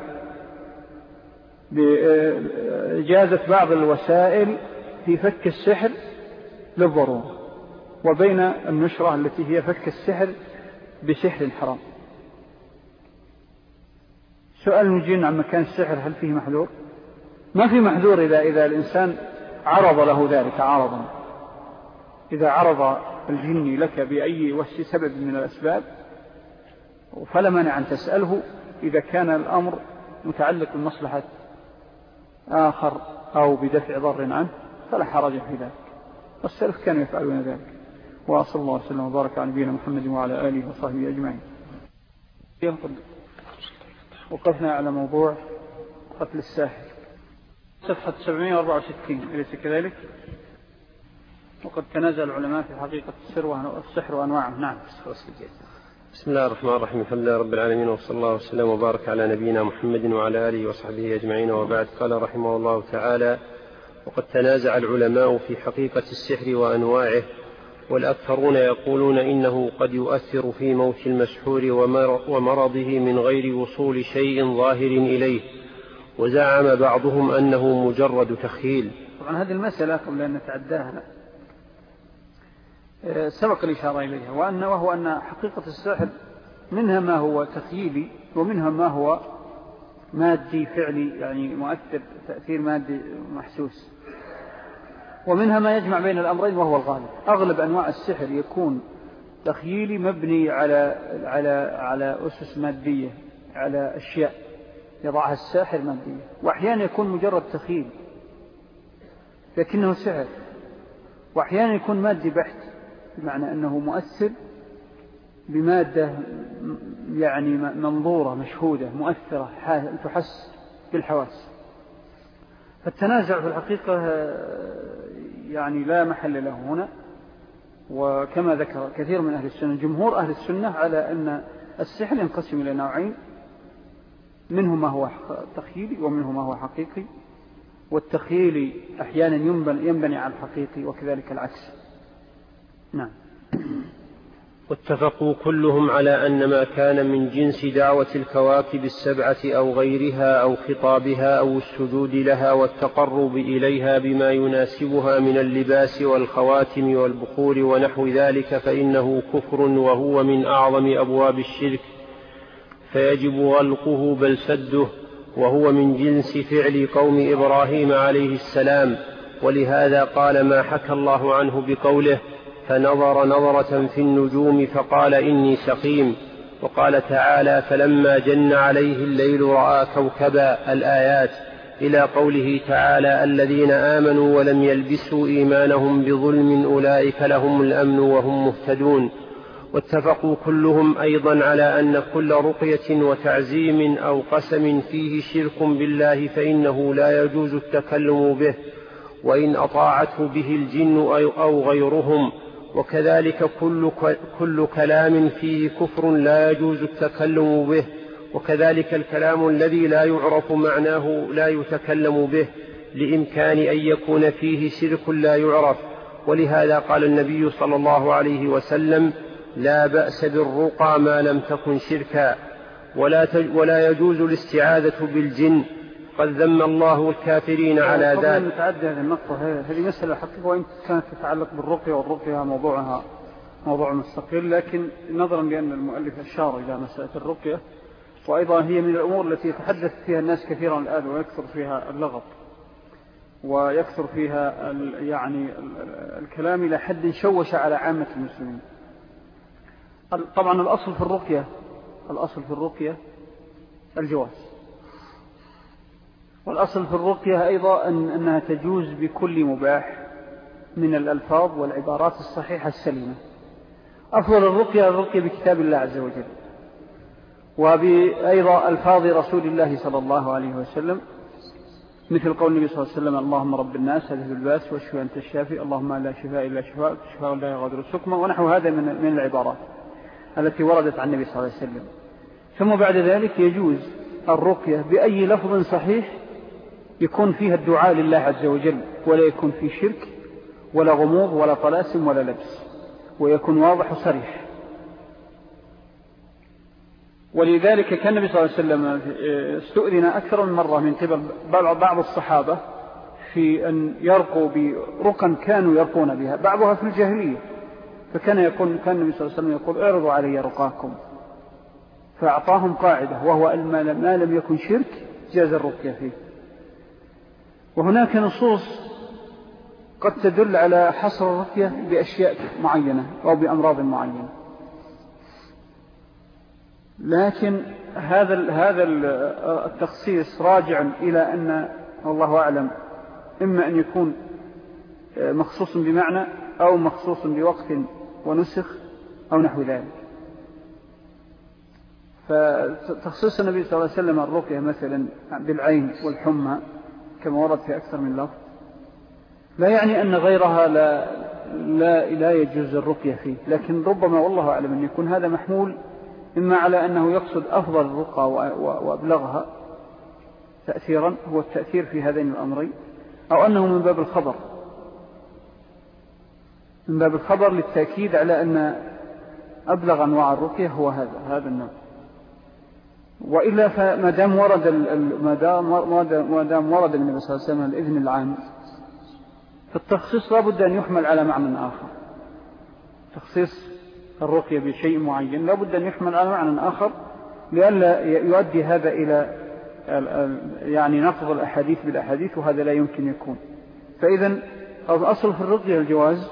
بإجازة بعض الوسائل في فك السحر للضرورة وبين النشرة التي هي فك السحر بسحر حرام. سؤال نجين عن مكان السحر هل فيه محذور؟ ما في محذور إذا, إذا الإنسان عرض له ذلك عرضا. إذا عرض الجن لك بأي سبب من الأسباب فلا مانع أن تسأله إذا كان الأمر متعلق بمصلحة آخر أو بدفع ضر عنه فلا حرج في ذلك. والسلف كانوا يفعلون ذلك. وصلى الله وسلم وبارك على نبينا محمد وعلى آله وصحبه أجمعين. وقفنا على موضوع قتل الساحر. صفحة 764 أليس كذلك؟ وقد تنازل العلماء في حقيقة السحر وأنواعه. نعم بسم الله الرحمن الرحيم. الحمد لله رب العالمين وصلى الله وسلم وبارك على نبينا محمد وعلى آله وصحبه أجمعين. وبعد قال رحمه الله تعالى وقد تنازع العلماء في حقيقة السحر وأنواعه والأكثرون يقولون إنه قد يؤثر في موت المسحور ومرضه من غير وصول شيء ظاهر إليه. وزعم بعضهم أنه مجرد تخيل طبعا هذه المسألة قبل أن نتعداها سبق الإشارة إليها وأن وهو أن حقيقة السحر منها ما هو تخييلي ومنها ما هو مادي فعلي يعني مؤثر تأثير مادي محسوس. ومنها ما يجمع بين الأمرين وهو الغالب. أغلب أنواع السحر يكون تخييلي مبني على على على أسس مادية على أشياء يضعها الساحر مادية وأحيانا يكون مجرد تخيل لكنه سحر. وأحيانا يكون مادي بحت. بمعنى أنه مؤثر بمادة يعني منظورة مشهودة مؤثرة تحس بالحواس. فالتنازع في الحقيقة يعني لا محل له هنا. وكما ذكر كثير من أهل السنة جمهور أهل السنة على أن السحر ينقسم إلى نوعين. منه ما هو تخيلي ومنه ما هو حقيقي. والتخيلي أحيانا ينبني على الحقيقي وكذلك العكس. نعم. واتفقوا كلهم على أن ما كان من جنس دعوة الكواكب السبعة أو غيرها أو خطابها أو السجود لها والتقرب إليها بما يناسبها من اللباس والخواتم والبخور ونحو ذلك فإنه كفر وهو من أعظم أبواب الشرك. فيجب غلقه بل سده وهو من جنس فعل قوم إبراهيم عليه السلام. ولهذا قال ما حكى الله عنه بقوله فنظر نظرة في النجوم فقال إني سقيم وقال تعالى فلما جن عليه الليل رأى كوكبا الآيات إلى قوله تعالى الذين آمنوا ولم يلبسوا إيمانهم بظلم أولئك لهم الأمن وهم مهتدون. واتفقوا كلهم أيضا على أن كل رقية وتعزيم أو قسم فيه شرك بالله فإنه لا يجوز التكلم به وإن أطاعته به الجن أو غيرهم. وكذلك كل, كل كلام فيه كفر لا يجوز التكلم به وكذلك الكلام الذي لا يعرف معناه لا يتكلم به لإمكان أن يكون فيه شرك لا يعرف. ولهذا قال النبي صلى الله عليه وسلم لا بأس بالرقى ما لم تكن شركا. ولا, ولا يجوز الاستعاذة بالجن قد ذم الله الكافرين على ذلك نتعدى هذه النقطة. هذه مسألة حقيقة وإن كانت تتعلق بالرقية والرقية موضوعها موضوع مستقل. لكن نظرا لأن المؤلف أشار إلى مسألة الرقية وأيضا هي من الأمور التي يتحدث فيها الناس كثيرا الآن ويكثر فيها اللغط ويكثر فيها يعني الكلام إلى حد شوش على عامة المسلمين. طبعا الأصل في الرقية الأصل في الرقية الجواز. والأصل في الرقية أيضا أن أنها تجوز بكل مباح من الألفاظ والعبارات الصحيحة السليمة. أفضل الرقية الرقية بكتاب الله عز وجل وبأيضا ألفاظ رسول الله صلى الله عليه وسلم مثل قول النبي صلى الله عليه وسلم اللهم رب الناس هذه الباس واشفى أنت الشافي اللهم لا شفاء إلا شفاء شفاء لا يغادر سكما ونحو هذا من, من العبارات التي وردت عن النبي صلى الله عليه وسلم. ثم بعد ذلك يجوز الرقية بأي لفظ صحيح يكون فيها الدعاء لله عز وجل ولا يكون فيه شرك ولا غموض ولا طلاسم ولا لبس ويكون واضح وصريح. ولذلك كان النبي صلى الله عليه وسلم استؤذن أكثر من مرة من قبل بعض الصحابة في أن يرقوا برقا كانوا يرقون بها بعضها في الجاهلية. فكان يقول كان النبي صلى الله عليه وسلم يقول اعرضوا علي رقاكم. فأعطاهم قاعدة وهو ما لم يكن شرك جاز الرقية فيه. وهناك نصوص قد تدل على حصر الرقية بأشياء معينة أو بأمراض معينة. لكن هذا هذا التخصيص راجع إلى أن الله أعلم إما أن يكون مخصوص بمعنى أو مخصوص بوقت ونسخ أو نحو ذلك. فتخصيص النبي صلى الله عليه وسلم الرقية مثلا بالعين والحمى كما ورد في أكثر من لفظ. لا يعني أن غيرها لا, لا, لا يجوز الرقية فيه. لكن ربما والله أعلم أن يكون هذا محمول إما على أنه يقصد أفضل الرقى وأبلغها تأثيرا هو التأثير في هذين الأمرين أو أنه من باب الخبر. من باب الخبر للتأكيد على أن أبلغ أنواع الرقية هو هذا هذا النوع. وإلا فما دام ورد ما دام ورد النبي صلى الله عليه وسلم الإذن العام فالتخصيص لابد أن يحمل على معنى آخر. تخصيص الرقية بشيء معين لابد أن يحمل على معنى آخر لئلا يؤدي هذا إلى يعني نقض الأحاديث بالأحاديث وهذا لا يمكن يكون. فإذا الأصل في الرقية الجواز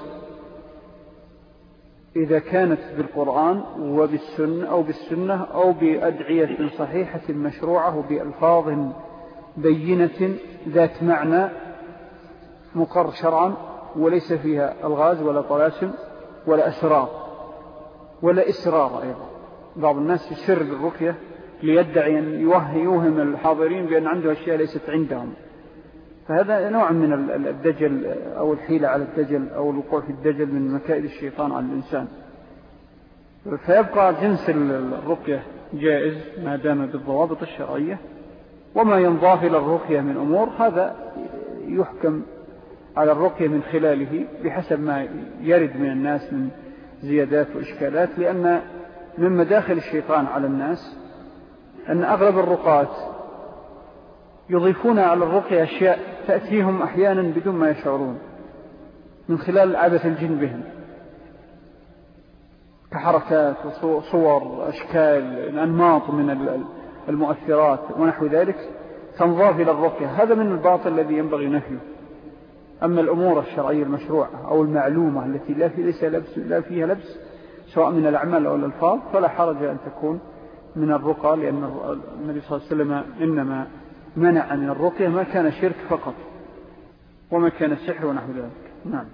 إذا كانت بالقرآن وبالسنة أو بالسنة أو بأدعية صحيحة مشروعة بألفاظ بينة ذات معنى مقر شرعا وليس فيها ألغاز ولا طلاسم ولا أسرار ولا إسرار أيضا. بعض الناس يسر بالرقية ليدعي أن يوهم الحاضرين بأن عنده أشياء ليست عندهم. فهذا نوع من الدجل أو الحيلة على الدجل أو الوقوع في الدجل من مكائد الشيطان على الإنسان. فيبقى جنس الرقية جائز ما دام بالضوابط الشرعية وما ينضاف إلى الرقية من أمور هذا يحكم على الرقية من خلاله بحسب ما يرد من الناس من زيادات وإشكالات لأن من مداخل الشيطان على الناس أن أغلب الرقات يضيفون على الرقية أشياء تأتيهم أحيانا بدون ما يشعرون من خلال عبث الجن بهم. كحركات وصور أشكال أنماط من المؤثرات ونحو ذلك تنضاف إلى الرقية. هذا من الباطل الذي ينبغي نفيه. أما الأمور الشرعية المشروعة أو المعلومة التي لا, في ليس لبس لا فيها لبس سواء من الأعمال أو الألفاظ فلا حرج أن تكون من الرقى لأن النبي صلى الله عليه وسلم إنما منع من الرقية ما كان شرك فقط وما كان السحر ونحو ذلك. نعم.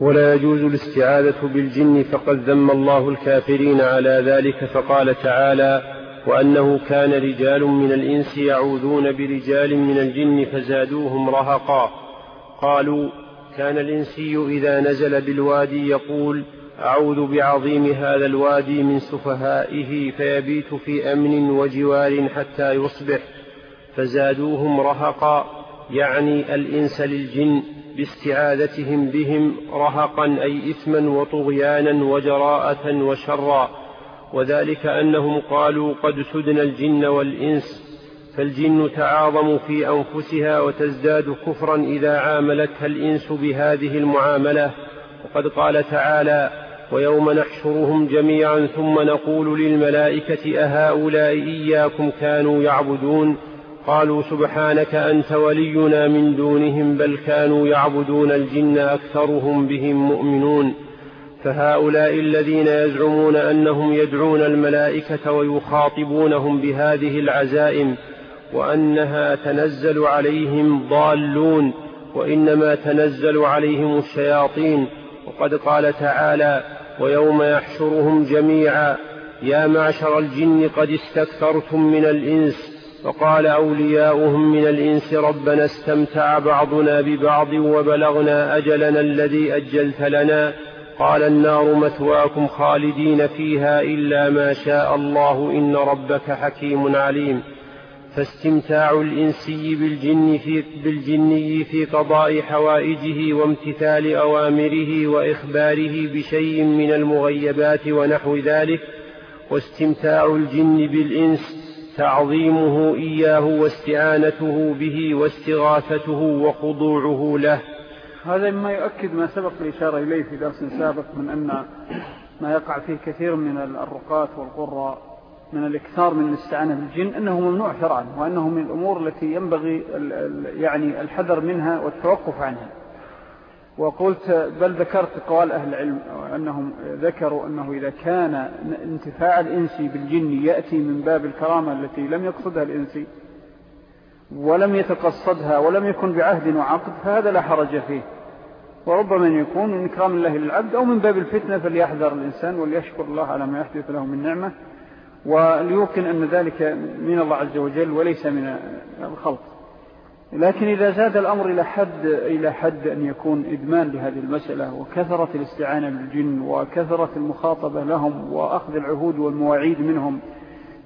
ولا يجوز الاستعاذة بالجن فقد ذم الله الكافرين على ذلك فقال تعالى وأنه كان رجال من الإنس يعوذون برجال من الجن فزادوهم رهقا. قالوا كان الإنسي إذا نزل بالوادي يقول أعوذ بعظيم هذا الوادي من سفهائه فيبيت في أمن وجوار حتى يصبح. فزادوهم رهقا يعني الإنس للجن باستعاذتهم بهم رهقا أي إثما وطغيانا وجراءة وشرا. وذلك أنهم قالوا قد سدنا الجن والإنس فالجن تعاظم في أنفسها وتزداد كفرا إذا عاملتها الإنس بهذه المعاملة. وقد قال تعالى ويوم نحشرهم جميعا ثم نقول للملائكة أهؤلاء إياكم كانوا يعبدون؟ قالوا سبحانك أنت ولينا من دونهم بل كانوا يعبدون الجن أكثرهم بهم مؤمنون. فهؤلاء الذين يزعمون أنهم يدعون الملائكة ويخاطبونهم بهذه العزائم وأنها تنزل عليهم ضالون وإنما تنزل عليهم الشياطين. وقد قال تعالى ويوم يحشرهم جميعا. يا معشر الجن قد استكثرتم من الإنس وقال أولياؤهم من الإنس ربنا استمتع بعضنا ببعض وبلغنا أجلنا الذي أجلت لنا. قال النار مثواكم خالدين فيها إلا ما شاء الله إن ربك حكيم عليم. فاستمتاع الإنسي بالجن في بالجني في قضاء حوائجه وامتثال أوامره وإخباره بشيء من المغيبات ونحو ذلك. واستمتاع الجن بالإنس تعظيمه إياه واستعانته به واستغاثته وخضوعه له. هذا مما يؤكد ما سبق الإشارة إليه في درس سابق من أن ما يقع فيه كثير من الرقاة والقراء من الإكثار من الاستعانة بالجن أنه ممنوع شرعا وأنه من الأمور التي ينبغي يعني الحذر منها والتوقف عنها. وقلت بل ذكرت قوال أهل العلم أنهم ذكروا أنه إذا كان انتفاع الإنسي بالجن يأتي من باب الكرامة التي لم يقصدها الإنسي ولم يتقصدها ولم يكن بعهد وعقد فهذا لا حرج فيه. وربما يكون من إكرام الله للعبد أو من باب الفتنة فليحذر الإنسان وليشكر الله على ما يحدث له من نعمة. وليوقن أن ذلك من الله عز وجل وليس من الخلق. لكن إذا زاد الأمر إلى حد, إلى حد أن يكون إدمان لهذه المسألة وكثرة الاستعانة بالجن وكثرة المخاطبة لهم وأخذ العهود والمواعيد منهم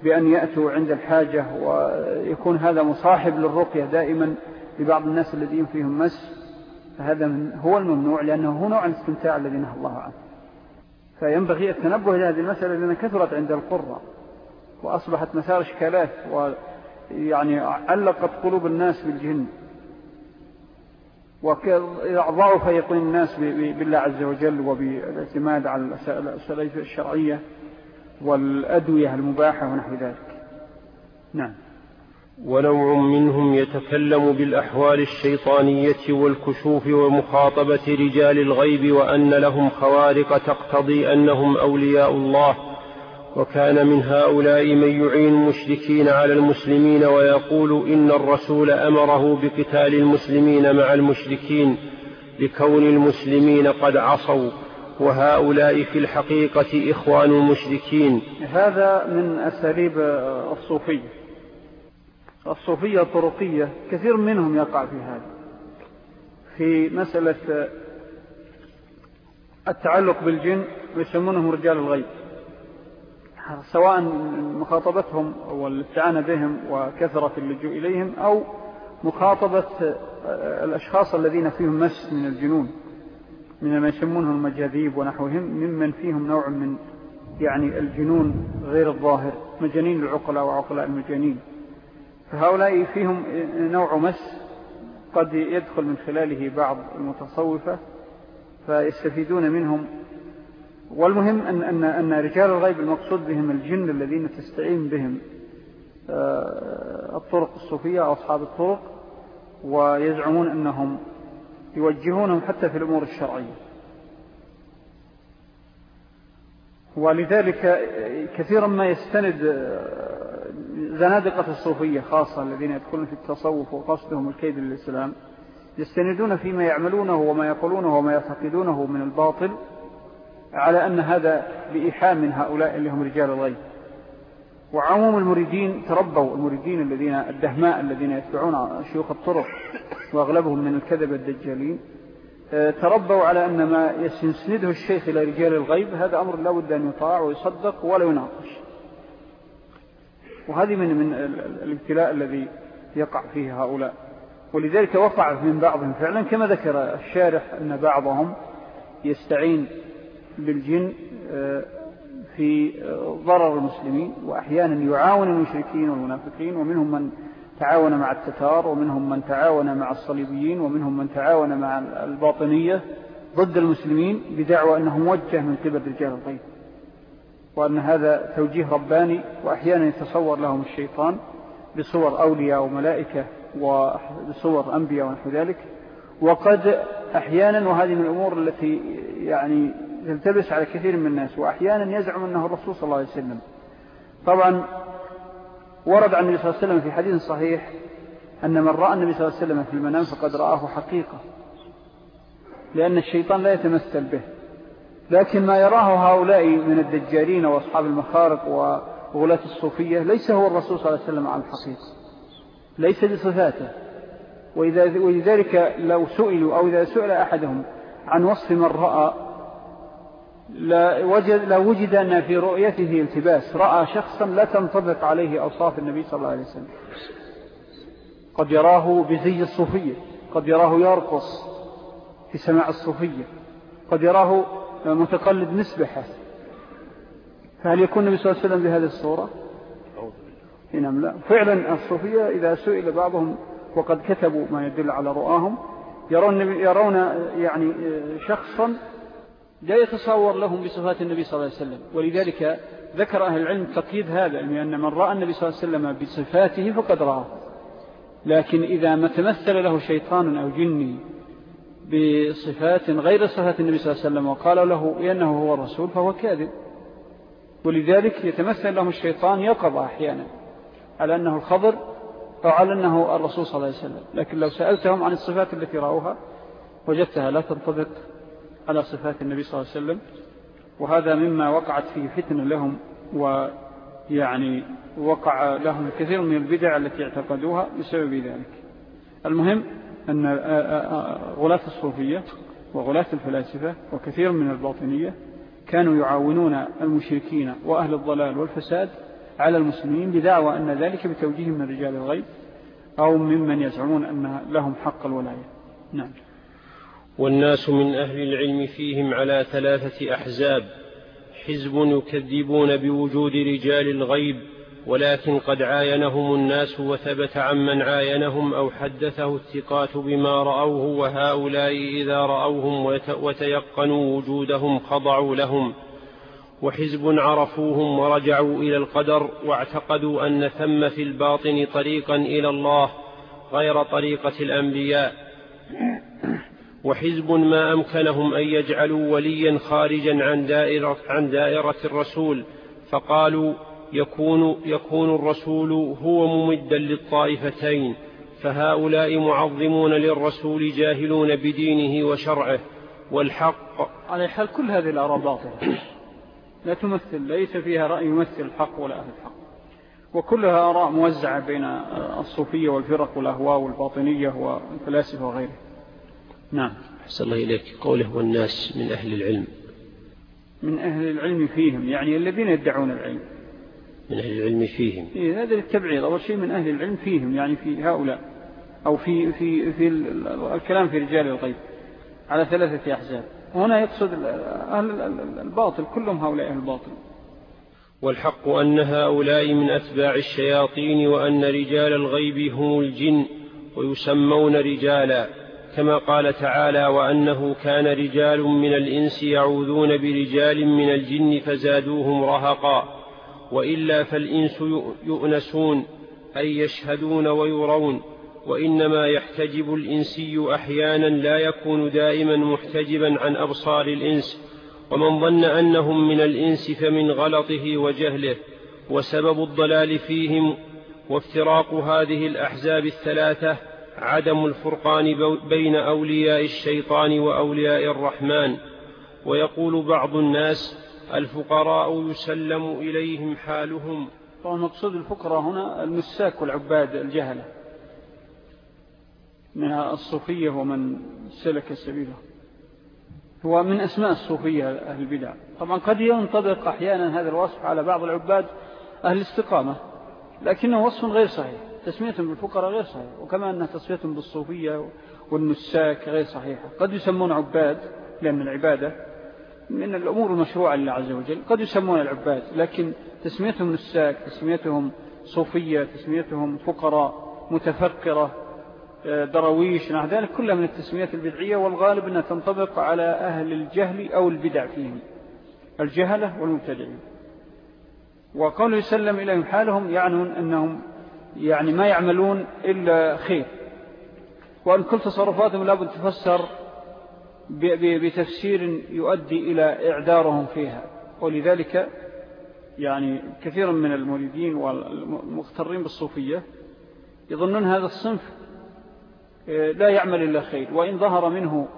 بأن يأتوا عند الحاجة ويكون هذا مصاحب للرقية دائما لبعض الناس الذين فيهم مس فهذا هو الممنوع لأنه هو نوع الاستمتاع الذي نهى الله عنه. فينبغي التنبه إلى هذه المسألة لأنها كثرت عند القرى وأصبحت مسار إشكالات ويعني علقت قلوب الناس بالجن وإذا ضعف يقين الناس بالله عز وجل وبالاعتماد على الأسئلة الشرعية والأدوية المباحة ونحو ذلك. نعم. ونوع منهم يتكلم بالأحوال الشيطانية والكشوف ومخاطبة رجال الغيب وأن لهم خوارق تقتضي أنهم أولياء الله وكان من هؤلاء من يعين المشركين على المسلمين ويقول إن الرسول أمره بقتال المسلمين مع المشركين لكون المسلمين قد عصوا وهؤلاء في الحقيقة إخوان المشركين. هذا من أساليب الصوفية. الصوفية الطرقية كثير منهم يقع في هذا. في مسألة التعلق بالجن ويسمونهم رجال الغيب. سواء مخاطبتهم والاستعانة بهم وكثرة اللجوء إليهم أو مخاطبة الأشخاص الذين فيهم مس من الجنون من ما يسمونهم المجاذيب ونحوهم ممن فيهم نوع من يعني الجنون غير الظاهر مجانين العقلاء وعقلاء المجانين. فهؤلاء فيهم نوع مس قد يدخل من خلاله بعض المتصوفة فيستفيدون منهم والمهم أن, أن, أن رجال الغيب المقصود بهم الجن الذين تستعين بهم آه، الطرق الصوفية أو أصحاب الطرق ويزعمون أنهم يوجهونهم حتى في الأمور الشرعية. ولذلك كثيرا ما يستند آه، زنادقة الصوفية خاصة الذين يدخلون في التصوف وقصدهم الكيد للإسلام يستندون فيما يعملونه وما يقولونه وما يعتقدونه من الباطل على أن هذا بإيحام من هؤلاء اللي هم رجال الغيب. وعموم المريدين تربوا المريدين الذين الدهماء الذين يتبعون شيوخ الطرق وأغلبهم من الكذب الدجالين آه، تربوا على أن ما يسنده الشيخ إلى رجال الغيب هذا أمر لا بد أن يطاع ويصدق ولا يناقش. وهذه من من الابتلاء الذي يقع فيه هؤلاء. ولذلك وقع من بعضهم فعلا كما ذكر الشارح أن بعضهم يستعين بالجن آه، في ضرر المسلمين وأحيانا يعاون المشركين والمنافقين ومنهم من تعاون مع التتار ومنهم من تعاون مع الصليبيين ومنهم من تعاون مع الباطنية ضد المسلمين بدعوى أنه موجه من قبل رجال الغيب. وأن هذا توجيه رباني وأحيانا يتصور لهم الشيطان بصور أولياء وملائكة وبصور أنبياء ونحو ذلك. وقد أحيانا وهذه من الأمور التي يعني تلتبس على كثير من الناس وأحيانا يزعم أنه الرسول صلى الله عليه وسلم. طبعا ورد عن النبي صلى الله عليه وسلم في حديث صحيح أن من رأى النبي صلى الله عليه وسلم في المنام فقد رآه حقيقة لأن الشيطان لا يتمثل به. لكن ما يراه هؤلاء من الدجالين وأصحاب المخارق وغلاة الصوفية ليس هو الرسول صلى الله عليه وسلم على الحقيقة ليس بصفاته. ولذلك لو سئلوا أو إذا سئل أحدهم عن وصف من رأى لوجد أن في رؤيته التباس. رأى شخصا لا تنطبق عليه أوصاف النبي صلى الله عليه وسلم. قد يراه بزي الصوفية قد يراه يرقص في سماع الصوفية قد يراه متقلد مسبحة. فهل يكون النبي صلى الله عليه وسلم بهذه الصورة؟ نعم لا. فعلا الصوفية إذا سئل بعضهم وقد كتبوا ما يدل على رؤاهم يرون, يرون يعني شخصا لا يتصور لهم بصفات النبي صلى الله عليه وسلم. ولذلك ذكر أهل العلم تقييد هذا لأن من رأى النبي صلى الله عليه وسلم بصفاته فقد رآه. لكن إذا ما تمثل له شيطان أو جني بصفات غير صفات النبي صلى الله عليه وسلم وقال له إنه هو الرسول فهو كاذب. ولذلك يتمثل لهم الشيطان يقضى أحيانا على أنه الخضر أو على أنه الرسول صلى الله عليه وسلم. لكن لو سألتهم عن الصفات التي رأوها وجدتها لا تنطبق على صفات النبي صلى الله عليه وسلم وهذا مما وقعت فيه فتنة لهم ويعني وقع لهم كثير من البدع التي اعتقدوها بسبب ذلك. المهم أن غلاة الصوفية وغلاة الفلاسفة وكثير من الباطنية كانوا يعاونون المشركين وأهل الضلال والفساد على المسلمين بدعوى أن ذلك بتوجيه من رجال الغيب أو ممن يزعمون أن لهم حق الولاية. نعم. والناس من أهل العلم فيهم على ثلاثة أحزاب حزب يكذبون بوجود رجال الغيب ولكن قد عاينهم الناس وثبت عمن عاينهم أو حدثه الثقات بما رأوه وهؤلاء إذا رأوهم وتيقنوا وجودهم خضعوا لهم. وحزب عرفوهم ورجعوا إلى القدر واعتقدوا أن ثم في الباطن طريقا إلى الله غير طريقة الأنبياء. وحزب ما أمكنهم أن يجعلوا وليا خارجا عن دائرة, عن دائرة الرسول فقالوا يكون, يكون الرسول هو ممدا للطائفتين فهؤلاء معظمون للرسول جاهلون بدينه وشرعه والحق على حال كل هذه الآراء باطلة. لا تمثل ليس فيها رأي يمثل الحق ولا أهل الحق. وكلها آراء موزعة بين الصوفية والفرق والأهواء والباطنية والفلاسفة وغيره نعم. أحسن الله إليك. قوله والناس من أهل العلم. من أهل العلم فيهم يعني الذين يدعون العلم. من أهل العلم فيهم. إيه هذا التبعيض أول شيء من أهل العلم فيهم يعني في هؤلاء. أو في, في, في الكلام في رجال الغيب. على ثلاثة أحزاب. هنا يقصد أهل الباطل. كلهم هؤلاء أهل الباطل. والحق أن هؤلاء من أتباع الشياطين وأن رجال الغيب هم الجن ويسمون رجالا. كما قال تعالى وأنه كان رجال من الإنس يعوذون برجال من الجن فزادوهم رهقا وإلا فالإنس يؤنسون أي يشهدون ويرون وإنما يحتجب الإنسي أحيانا لا يكون دائما محتجبا عن أبصار الإنس ومن ظن أنهم من الإنس فمن غلطه وجهله وسبب الضلال فيهم وافتراق هذه الأحزاب الثلاثة عدم الفرقان بين أولياء الشيطان وأولياء الرحمن. ويقول بعض الناس الفقراء يسلم إليهم حالهم. طبعا مقصود الفقراء هنا المساك والعباد الجهلة. من الصوفية ومن سلك سبيله. هو من أسماء الصوفية أهل البدع. طبعا قد ينطبق أحيانا هذا الوصف على بعض العباد أهل الاستقامة لكنه وصف غير صحيح. تسميتهم بالفقراء غير صحيح وكما أنها تسميتهم بالصوفية والنساك غير صحيحة. قد يسمون عباد لأن العبادة من الأمور المشروعة لله عز وجل قد يسمون العباد لكن تسميتهم نساك تسميتهم صوفية تسميتهم فقراء متفقرة درويش نحو ذلك كلها من التسميات البدعية والغالب أنها تنطبق على أهل الجهل أو البدع فيهم الجهلة والمبتدعين. وقوله يسلم إليهم حالهم يعنون أنهم يعني ما يعملون إلا خير. وأن كل تصرفاتهم لابد تفسر بتفسير يؤدي إلى إعدارهم فيها. ولذلك يعني كثير من المريدين والمغترين بالصوفية يظنون هذا الصنف آه، لا يعمل إلا خير. وإن ظهر منه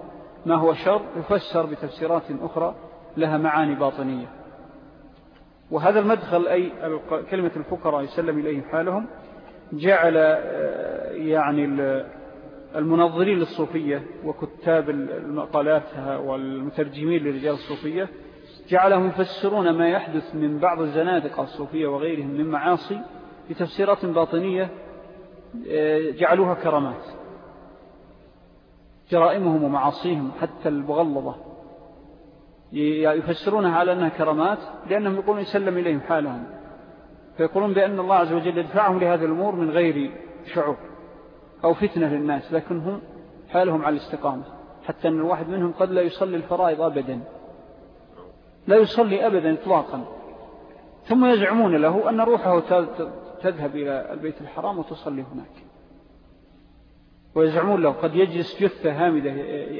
ما هو شر يفسر بتفسيرات أخرى لها معاني باطنية. وهذا المدخل أي كلمة الفقراء يسلم إليهم حالهم جعل آه، يعني المنظرين للصوفية وكتاب المقالاتها والمترجمين لرجال الصوفية جعلهم يفسرون ما يحدث من بعض الزنادقة الصوفية وغيرهم من معاصي بتفسيرات باطنية آه، جعلوها كرامات. جرائمهم ومعاصيهم حتى المغلظة. يفسرونها على أنها كرامات لأنهم يقولون يسلم إليهم حالهم. فيقولون بأن الله عز وجل يدفعهم لهذه الأمور من غير شعور أو فتنة للناس لكن هم حالهم على الاستقامة. حتى أن الواحد منهم قد لا يصلي الفرائض أبدا. لا يصلي أبدا إطلاقا. ثم يزعمون له أن روحه تذهب إلى البيت الحرام وتصلي هناك. ويزعمون له قد يجلس جثة هامدة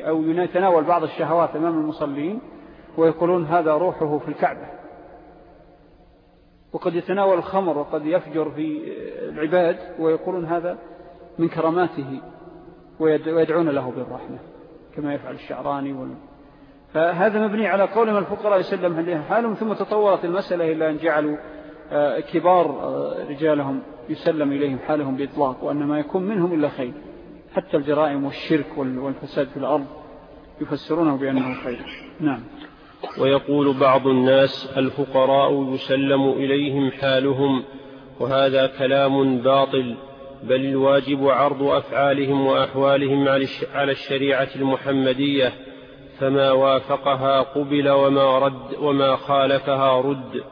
أو يتناول بعض الشهوات أمام المصلين ويقولون هذا روحه في الكعبة. وقد يتناول الخمر وقد يفجر في العباد ويقولون هذا من كراماته ويدعون له بالرحمة كما يفعل الشعراني وال... فهذا مبني على قول من الفقراء يسلم عليها حالهم ثم تطورت المسألة إلى أن جعلوا آه، كبار آه، رجالهم يسلم إليهم حالهم بإطلاق وأن ما يكون منهم إلا خير. حتى الجرائم والشرك والفساد في الأرض يفسرونه بأنه خير. نعم. ويقول بعض الناس الفقراء يسلم إليهم حالهم وهذا كلام باطل بل الواجب عرض أفعالهم وأحوالهم على الشريعة المحمدية فما وافقها قبل وما رد وما خالفها رد.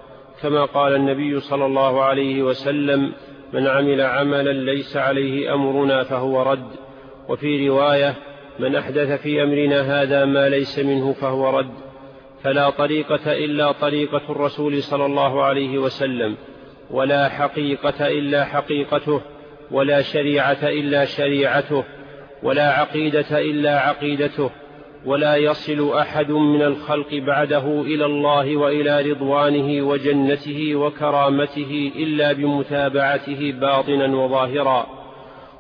كما قال النبي صلى الله عليه وسلم من عمل عملا ليس عليه أمرنا فهو رد وفي رواية من أحدث في أمرنا هذا ما ليس منه فهو رد فلا طريقة إلا طريقة الرسول صلى الله عليه وسلم ولا حقيقة إلا حقيقته ولا شريعة إلا شريعته ولا عقيدة إلا عقيدته ولا يصل أحد من الخلق بعده إلى الله وإلى رضوانه وجنته وكرامته إلا بمتابعته باطنا وظاهرا.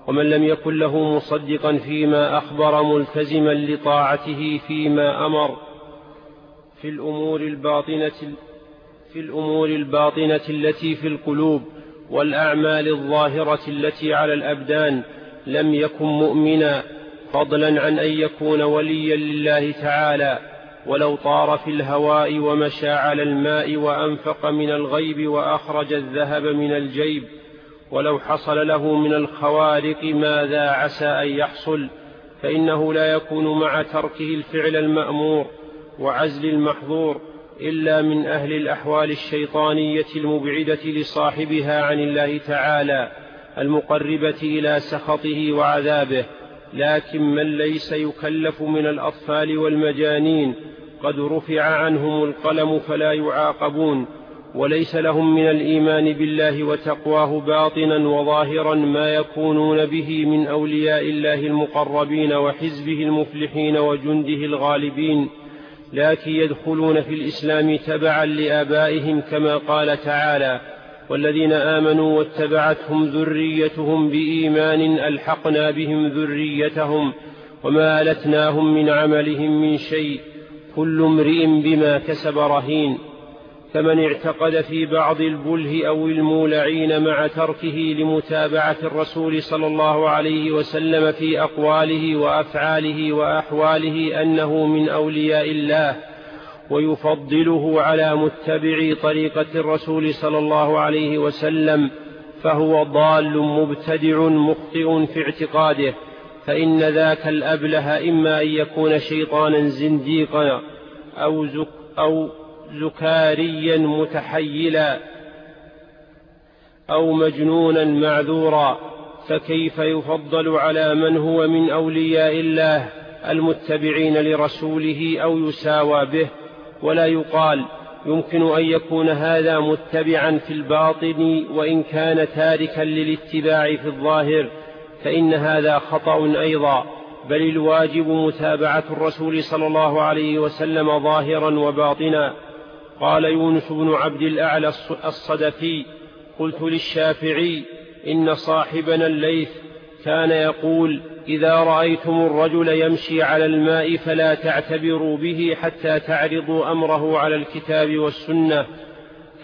ومن لم يكن له مصدقا فيما أخبر ملتزما لطاعته فيما أمر في الأمور الباطنة في الأمور الباطنة التي في القلوب والأعمال الظاهرة التي على الأبدان لم يكن مؤمنا فضلا عن أن يكون وليا لله تعالى ولو طار في الهواء ومشى على الماء وأنفق من الغيب وأخرج الذهب من الجيب ولو حصل له من الخوارق ماذا عسى أن يحصل فإنه لا يكون مع تركه الفعل المأمور. وعزل المحظور إلا من أهل الأحوال الشيطانية المبعدة لصاحبها عن الله تعالى المقربة إلى سخطه وعذابه. لكن من ليس يكلف من الأطفال والمجانين قد رفع عنهم القلم فلا يعاقبون وليس لهم من الإيمان بالله وتقواه باطنا وظاهرا ما يكونون به من أولياء الله المقربين وحزبه المفلحين وجنده الغالبين. لكن يدخلون في الإسلام تبعا لآبائهم كما قال تعالى والذين آمنوا واتبعتهم ذريتهم بإيمان ألحقنا بهم ذريتهم وما ألتناهم من عملهم من شيء كل امرئ بما كسب رهين. فمن اعتقد في بعض البله أو المولعين مع تركه لمتابعة الرسول صلى الله عليه وسلم في أقواله وأفعاله وأحواله أنه من أولياء الله ويفضله على متبعي طريقة الرسول صلى الله عليه وسلم فهو ضال مبتدع مخطئ في اعتقاده فإن ذاك الأبله إما أن يكون شيطانا زنديقا أو, زك أو زكاريا متحيلا أو مجنونا معذورا فكيف يفضل على من هو من أولياء الله المتبعين لرسوله أو يساوى به؟ ولا يقال يمكن أن يكون هذا متبعا في الباطن وإن كان تاركا للاتباع في الظاهر فإن هذا خطأ أيضا. بل الواجب متابعة الرسول صلى الله عليه وسلم ظاهرا وباطنا. قال يونس بن عبد الأعلى الصدفي قلت للشافعي إن صاحبنا الليث كان يقول إذا رأيتم الرجل يمشي على الماء فلا تعتبروا به حتى تعرضوا أمره على الكتاب والسنة.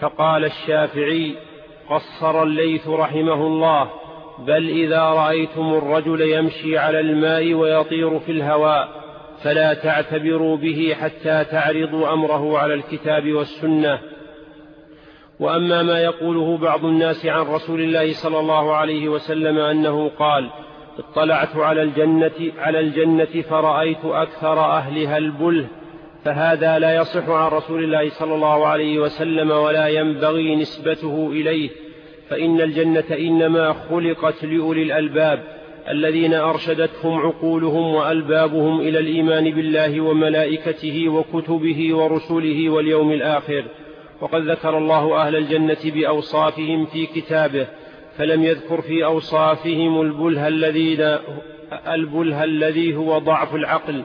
فقال الشافعي قصر الليث رحمه الله بل إذا رأيتم الرجل يمشي على الماء ويطير في الهواء فلا تعتبروا به حتى تعرضوا أمره على الكتاب والسنة. وأما ما يقوله بعض الناس عن رسول الله صلى الله عليه وسلم أنه قال اطلعت على الجنة على الجنة فرأيت أكثر أهلها البله فهذا لا يصح عن رسول الله صلى الله عليه وسلم ولا ينبغي نسبته إليه فإن الجنة إنما خلقت لأولي الألباب. الذين أرشدتهم عقولهم وألبابهم إلى الإيمان بالله وملائكته وكتبه ورسله واليوم الآخر. وقد ذكر الله أهل الجنة بأوصافهم في كتابه فلم يذكر في أوصافهم البله الذي البله الذي هو ضعف العقل.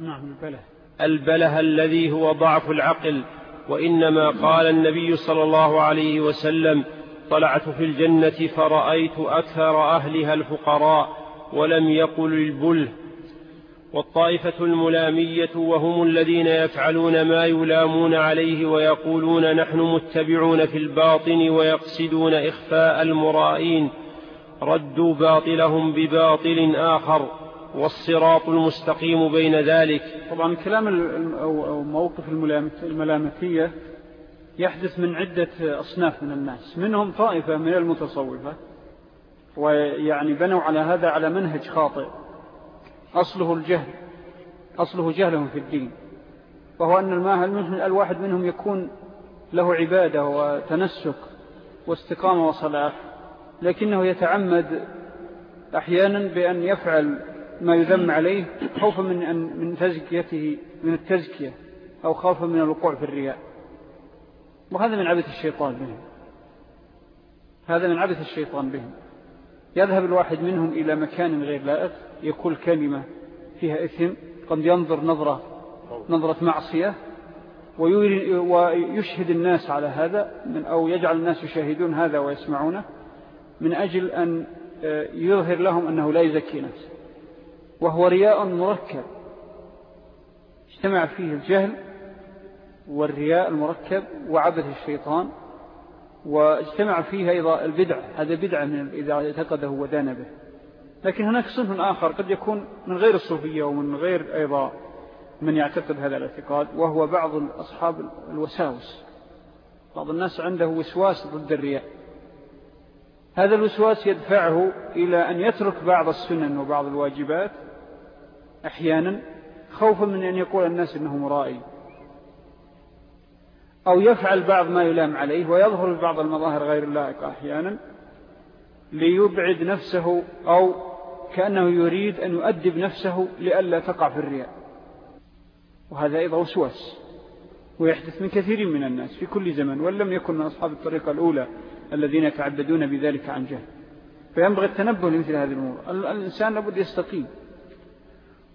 نعم البله البله الذي هو ضعف العقل. وإنما قال النبي صلى الله عليه وسلم طلعت في الجنة فرأيت أكثر أهلها الفقراء ولم يقل البله والطائفة الملامية وهم الذين يفعلون ما يلامون عليه ويقولون نحن متبعون في الباطن ويقصدون إخفاء المرائين ردوا باطلهم بباطل آخر والصراط المستقيم بين ذلك. طبعا كلام أو موقف الملامتية يحدث من عدة أصناف من الناس منهم طائفة من المتصوفة ويعني بنوا على هذا على منهج خاطئ. أصله الجهل أصله جهلهم في الدين وهو أن الماهل الواحد منهم يكون له عبادة وتنسك واستقامة وصلاة لكنه يتعمد أحيانا بأن يفعل ما يذم عليه خوفا من, أن من تزكيته من التزكية أو خوفا من الوقوع في الرياء. وهذا من عبث الشيطان بهم. هذا من عبث الشيطان بهم. يذهب الواحد منهم إلى مكان غير لائق يقول كلمة فيها إثم قد ينظر نظرة نظرة معصية ويشهد الناس على هذا من أو يجعل الناس يشاهدون هذا ويسمعونه من أجل أن آه، يظهر لهم أنه لا يزكي نفسه. وهو رياء مركب. اجتمع فيه الجهل والرياء المركب وعبث الشيطان واجتمع فيه أيضا البدع هذا بدعة من إذا اعتقده ودان به. لكن هناك صنف آخر قد يكون من غير الصوفية ومن غير أيضا من يعتقد هذا الاعتقاد وهو بعض أصحاب الوساوس. بعض الناس عنده وسواس ضد الرياء. هذا الوسواس يدفعه إلى أن يترك بعض السنن وبعض الواجبات أحيانا خوفا من أن يقول الناس أنه مرائي. أو يفعل بعض ما يلام عليه ويظهر بعض المظاهر غير اللائقة أحيانا ليبعد نفسه أو كأنه يريد أن يؤدب نفسه لئلا تقع في الرياء. وهذا أيضا وسواس ويحدث من كثير من الناس في كل زمن ولم يكن من أصحاب الطريقة الأولى الذين يتعبدون بذلك عن جهل. فينبغي التنبه لمثل هذه الأمور. الإنسان لابد يستقيم.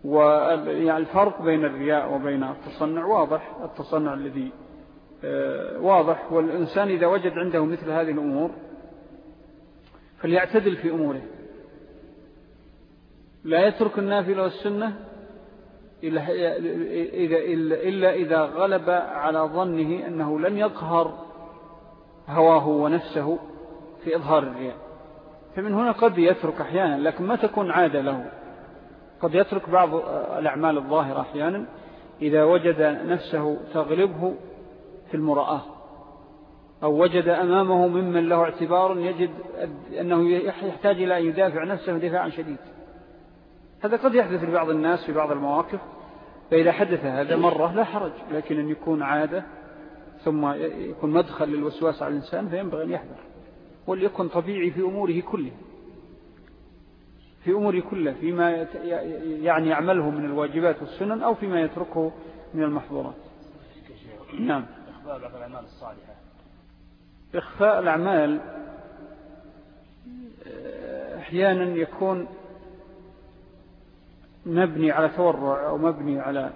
والفرق بين الرياء وبين التصنع واضح. التصنع الذي واضح. والإنسان إذا وجد عنده مثل هذه الأمور فليعتدل في أموره. لا يترك النافلة والسنة إلا إذا غلب على ظنه أنه لن يقهر هواه ونفسه في إظهار الرياء. فمن هنا قد يترك أحيانا لكن ما تكون عادة له. قد يترك بعض الأعمال الظاهرة أحيانا إذا وجد نفسه تغلبه في المرأة أو وجد أمامه ممن له اعتبار يجد أنه يحتاج إلى أن يدافع نفسه دفاعا شديد. هذا قد يحدث لبعض الناس في بعض المواقف فإذا حدث هذا مرة لا حرج لكن أن يكون عادة ثم يكون مدخل للوسواس على الإنسان فينبغي أن يحذر. وليكن طبيعي في أموره كلها في أمور كله فيما يعني يعمله من الواجبات والسنن أو فيما يتركه من المحظورات. نعم. إخفاء بعض الأعمال الصالحة. إخفاء الأعمال أحيانا يكون مبني على تورع أو مبني على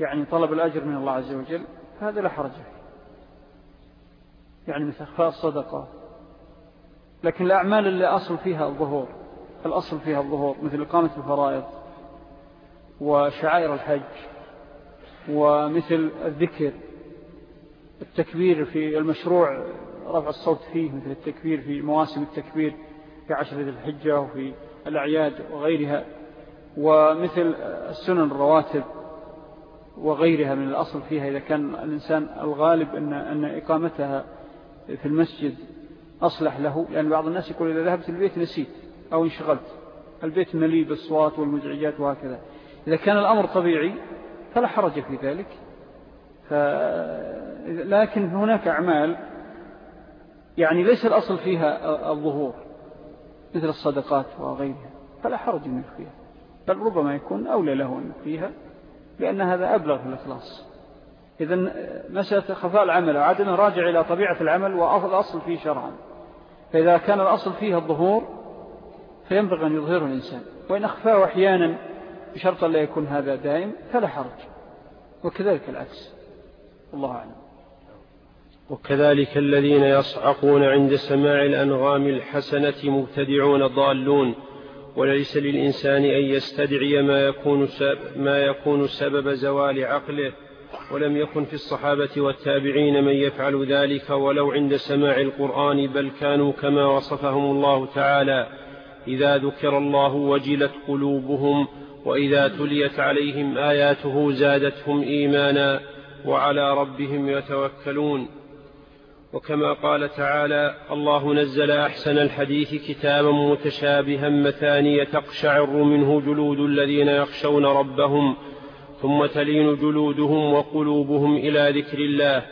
يعني طلب الأجر من الله عز وجل هذا لا حرج فيه. يعني مثل أخفاء الصدقة. لكن الأعمال اللي أصل فيها الظهور الأصل فيها الظهور مثل إقامة الفرائض وشعائر الحج ومثل الذكر التكبير في المشروع رفع الصوت فيه مثل التكبير في مواسم التكبير في عشر ذي الحجة وفي الأعياد وغيرها. ومثل السنن الرواتب وغيرها من الأصل فيها إذا كان الإنسان الغالب أن, أن إقامتها في المسجد أصلح له. لأن بعض الناس يقول إذا ذهبت البيت نسيت أو انشغلت. البيت مليء بالصوات والمزعجات وهكذا. إذا كان الأمر طبيعي فلا حرج في ذلك. ف... لكن هناك أعمال يعني ليس الأصل فيها الظهور مثل الصدقات وغيرها فلا حرج من فيها بل ربما يكون أولى له أن فيها لأن هذا أبلغ في الإخلاص. إذا مسألة خفاء العمل عادنا راجع إلى طبيعة العمل وأصل فيه شرعا. فإذا كان الأصل فيها الظهور فينبغي أن يظهره الإنسان. وإن أخفاه أحيانا بشرط لا يكون هذا دائم فلا حرج. وكذلك العكس. الله أعلم. وكذلك الذين يصعقون عند سماع الأنغام الحسنة مبتدعون ضالون وليس للإنسان أن يستدعي ما يكون, ما يكون سبب زوال عقله ولم يكن في الصحابة والتابعين من يفعل ذلك ولو عند سماع القرآن بل كانوا كما وصفهم الله تعالى إذا ذكر الله وجلت قلوبهم وإذا تليت عليهم آياته زادتهم إيمانا. وعلى ربهم يتوكلون. وكما قال تعالى الله نزل أحسن الحديث كتابا متشابها مثانية تقشعر منه جلود الذين يخشون ربهم ثم تلين جلودهم وقلوبهم إلى ذكر الله.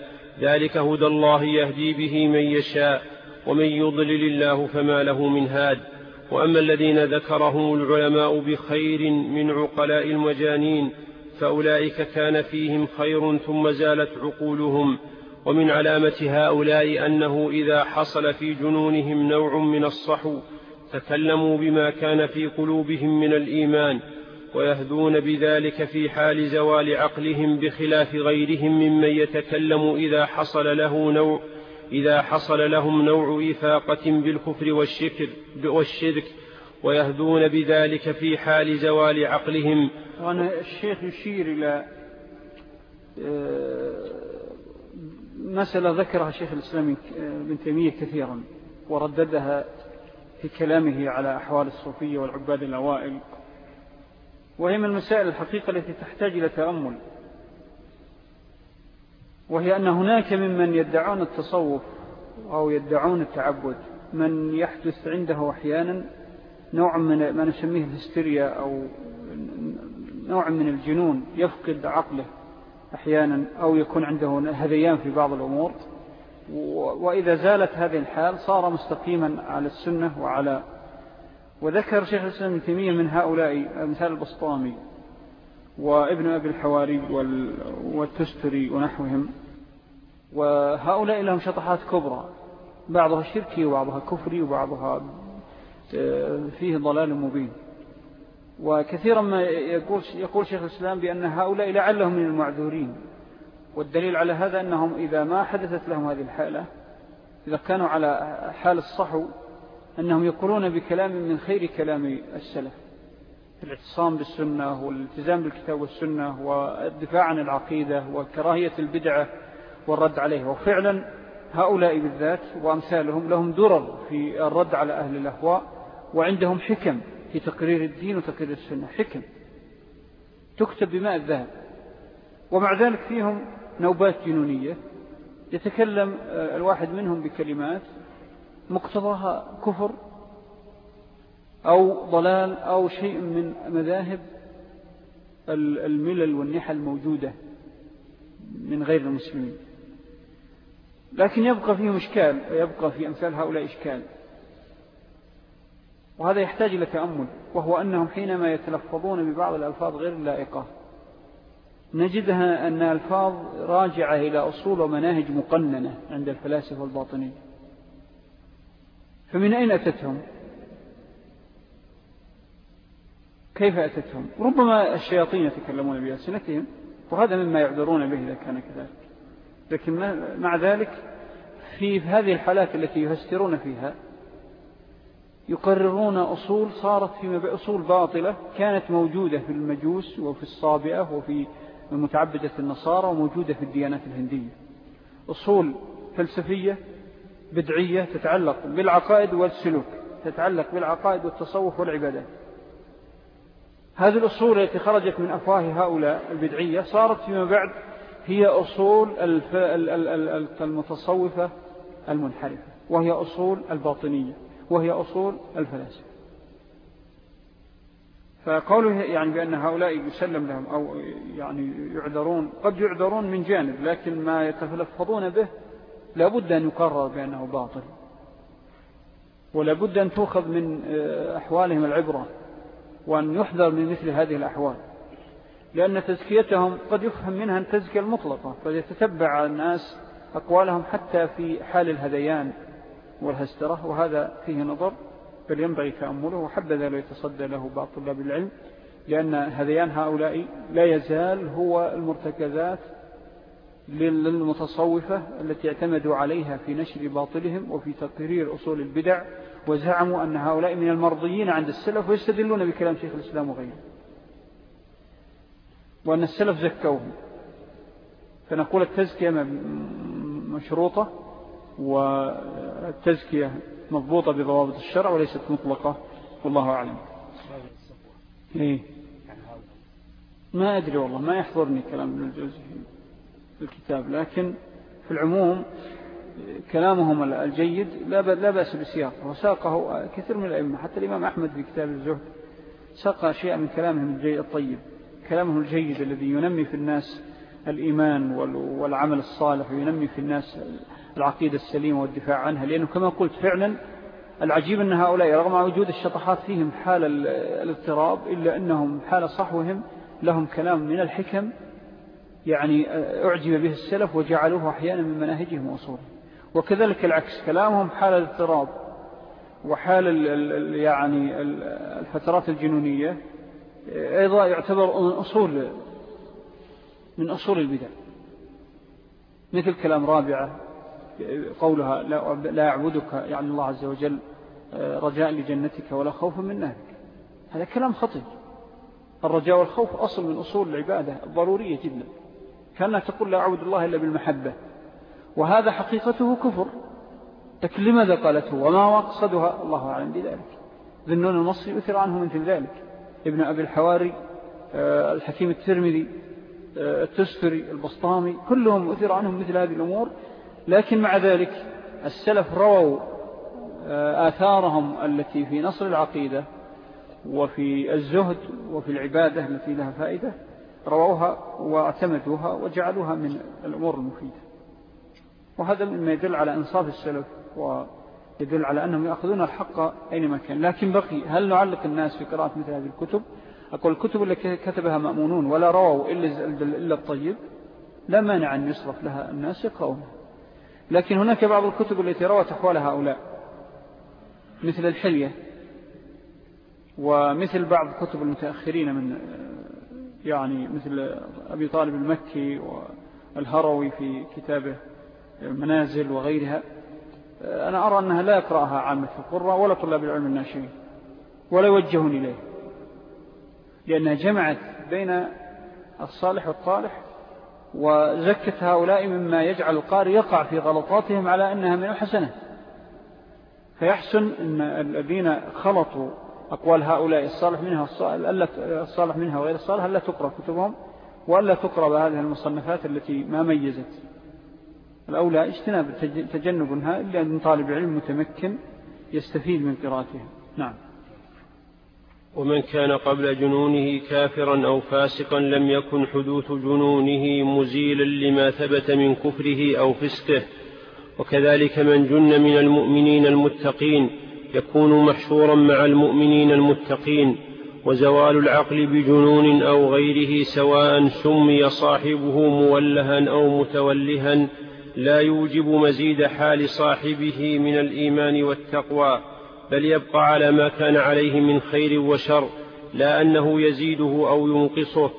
ذلك هدى الله يهدي به من يشاء ومن يضلل الله فما له من هاد. وأما الذين ذكرهم العلماء بخير من عقلاء المجانين فأولئك كان فيهم خير ثم زالت عقولهم ومن علامة هؤلاء أنه إذا حصل في جنونهم نوع من الصحو تكلموا بما كان في قلوبهم من الإيمان ويهدون بذلك في حال زوال عقلهم بخلاف غيرهم ممن يتكلم إذا حصل له نوع إذا حصل لهم نوع إفاقة بالكفر والشرك ويهدون بذلك في حال زوال عقلهم. وأنا الشيخ يشير إلى آه، مسألة ذكرها شيخ الإسلام ابن تيمية كثيرا ورددها في كلامه على أحوال الصوفية والعباد الأوائل وهي من المسائل الحقيقة التي تحتاج إلى تأمل وهي أن هناك ممن يدعون التصوف أو يدعون التعبد من يحدث عنده أحيانا نوع من ما نسميه الهستيريا أو نوع من الجنون يفقد عقله أحيانا أو يكون عنده هذيان في بعض الأمور. وإذا زالت هذه الحال صار مستقيما على السنة وعلى وذكر شيخ الإسلام ابن تيمية من هؤلاء مثال البسطامي وابن أبي الحواري والتستري ونحوهم. وهؤلاء لهم شطحات كبرى بعضها شركي وبعضها كفري وبعضها فيه ضلال مبين. وكثيرا ما يقول, يقول شيخ الإسلام بأن هؤلاء لعلهم من المعذورين. والدليل على هذا أنهم إذا ما حدثت لهم هذه الحالة إذا كانوا على حال الصحو أنهم يقولون بكلام من خير كلام السلف. الاعتصام بالسنة والالتزام بالكتاب والسنة والدفاع عن العقيدة وكراهية البدعة والرد عليها. وفعلا هؤلاء بالذات وأمثالهم لهم درر في الرد على أهل الأهواء وعندهم حكم في تقرير الدين وتقرير السنة حكم تكتب بماء الذهب. ومع ذلك فيهم نوبات جنونية. يتكلم آه، الواحد منهم بكلمات مقتضاها كفر أو ضلال أو شيء من مذاهب الملل والنحى الموجودة من غير المسلمين. لكن يبقى فيهم إشكال ويبقى في أمثال هؤلاء إشكال. وهذا يحتاج إلى تأمل وهو أنهم حينما يتلفظون ببعض الألفاظ غير اللائقة نجدها أن ألفاظ راجعة إلى أصول ومناهج مقننة عند الفلاسفة الباطنية فمن أين أتتهم؟ كيف أتتهم؟ ربما الشياطين يتكلمون بألسنتهم وهذا مما يعذرون به إذا كان كذلك. لكن مع ذلك في هذه الحالات التي يفسرون فيها يقررون أصول صارت في أصول باطلة كانت موجودة في المجوس وفي الصابئة وفي متعبدة النصارى وموجودة في الديانات الهندية. أصول فلسفية بدعية تتعلق بالعقائد والسلوك تتعلق بالعقائد والتصوف والعبادات. هذه الأصول التي خرجت من أفواه هؤلاء البدعية صارت فيما بعد هي أصول المتصوفة المنحرفة وهي أصول الباطنية وهي أصول الفلاسفة. فقوله يعني بأن هؤلاء يسلم لهم أو يعني يعذرون قد يعذرون من جانب لكن ما يتفلفظون به لابد أن يقرر بأنه باطل. ولابد أن تأخذ من أحوالهم العبرة وأن يحذر من مثل هذه الأحوال. لأن تزكيتهم قد يفهم منها التزكية المطلقة فيتتبع الناس أقوالهم حتى في حال الهذيان والهسترة وهذا فيه نظر بل ينبغي تأمله وحبذا لو يتصدى له بعض طلاب العلم لأن هذيان هؤلاء لا يزال هو المرتكزات للمتصوفة التي اعتمدوا عليها في نشر باطلهم وفي تقرير أصول البدع وزعموا أن هؤلاء من المرضيين عند السلف ويستدلون بكلام شيخ الإسلام وغيره. وأن السلف زكوهم. فنقول التزكية مشروطة والتزكية مضبوطة بضوابط الشرع وليست مطلقة. والله أعلم. إيه؟ ما أدري والله. ما يحضرني كلام ابن الجوزي في الكتاب. لكن في العموم كلامهم الجيد لا بأس بسياقه وساقه كثير من الأئمة. حتى الإمام أحمد في كتاب الزهد ساق أشياء من كلامهم الطيب. كلامه الجيد الذي ينمي في الناس الإيمان والعمل الصالح وينمي في الناس العقيدة السليمة والدفاع عنها. لأنه كما قلت فعلا العجيب أن هؤلاء رغم وجود الشطحات فيهم حال الاضطراب إلا أنهم حال صحوهم لهم كلام من الحكم يعني أعجب به السلف وجعلوه أحيانا من مناهجهم وأصولهم. وكذلك العكس كلامهم حال الاضطراب وحال يعني الفترات الجنونية أيضا يعتبر أصول من أصول البدع. مثل كلام رابعة قولها لا يعبدك يعني الله عز وجل رجاء لجنتك ولا خوف من نهرك. هذا كلام خطير الرجاء والخوف أصل من أصول العبادة الضرورية جدا. كأنها تقول لا أعبد الله إلا بالمحبة. وهذا حقيقته كفر. لكن لماذا قالته؟ وما مقصدها؟ الله أعلم بذلك. ذنون المصري أثر عنه مثل ذلك. ابن أبي الحواري آه، الحكيم الترمذي آه، التسفري البسطامي كلهم أثر عنهم مثل هذه الأمور. لكن مع ذلك السلف رووا آه، آثارهم التي في نصر العقيدة وفي الزهد وفي العبادة التي لها فائدة رووها واعتمدوها وجعلوها من الأمور المفيدة. وهذا مما يدل على إنصاف السلف ويدل على أنهم يأخذون الحق أينما كان. لكن بقي هل نعلق الناس في قراءة مثل هذه الكتب؟ أقول الكتب التي كتبها مأمونون ولا رووا إلا الطيب؟ لا مانع أن يصرف لها الناس يقرؤونها لكن هناك بعض الكتب التي روت أحوال هؤلاء مثل الحلية ومثل بعض كتب المتأخرين من يعني مثل أبي طالب المكي والهروي في كتابه منازل وغيرها. أنا أرى أنها لا يقرأها عامة القرى ولا طلاب العلم الناشئين ولا يوجهون إليه لأنها جمعت بين الصالح والطالح وزكت هؤلاء مما يجعل القارئ يقع في غلطاتهم على أنها من الحسنة. فيحسن أن الذين خلطوا أقوال هؤلاء الصالح منها الصالح منها وغير الصالح ألا تقرأ كتبهم وألا تقرأ بهذه المصنفات التي ما ميزت. الأولى اجتناب تجنبها إلا أن طالب العلم متمكن يستفيد من قراءتها. نعم. ومن كان قبل جنونه كافرا أو فاسقا لم يكن حدوث جنونه مزيلا لما ثبت من كفره أو فسقه. وكذلك من جن من المؤمنين المتقين يكون محشورا مع المؤمنين المتقين. وزوال العقل بجنون أو غيره سواء سمي صاحبه مولها أو متولها لا يوجب مزيد حال صاحبه من الإيمان والتقوى بل يبقى على ما كان عليه من خير وشر لا أنه يزيده أو ينقصه.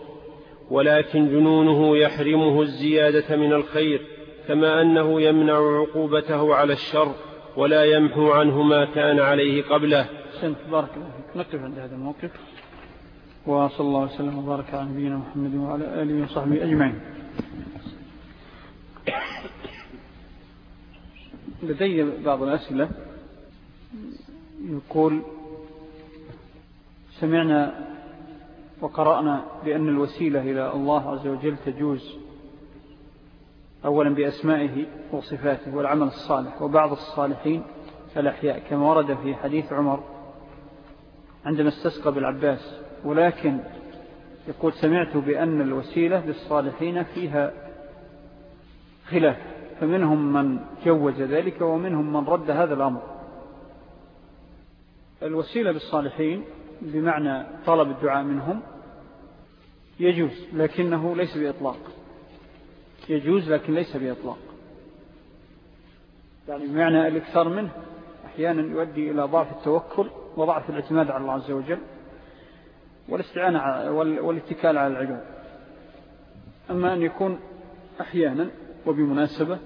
ولكن جنونه يحرمه الزيادة من الخير كما أنه يمنع عقوبته على الشر ولا يمحو عنه ما كان عليه قبله. سنت بارك الله فيك. عند هذا الموقف. وصلى الله وسلم وبارك على نبينا محمد وعلى آله وصحبه أجمعين. لدي بعض الأسئلة. يقول سمعنا وقرأنا بأن الوسيلة إلى الله عز وجل تجوز أولا بأسمائه وصفاته والعمل الصالح وبعض الصالحين الأحياء كما ورد في حديث عمر عندما استسقى بالعباس. ولكن يقول سمعت بأن الوسيلة للصالحين فيها خلاف. فمنهم من جوز ذلك ومنهم من رد هذا الأمر. الوسيلة بالصالحين بمعنى طلب الدعاء منهم يجوز لكنه ليس بإطلاق. يجوز لكن ليس بإطلاق. يعني بمعنى الإكثار منه أحيانا يؤدي إلى ضعف التوكل وضعف الاعتماد على الله عز وجل والاستعانة والاتكال على العباد. أما أن يكون أحيانا وبمناسبة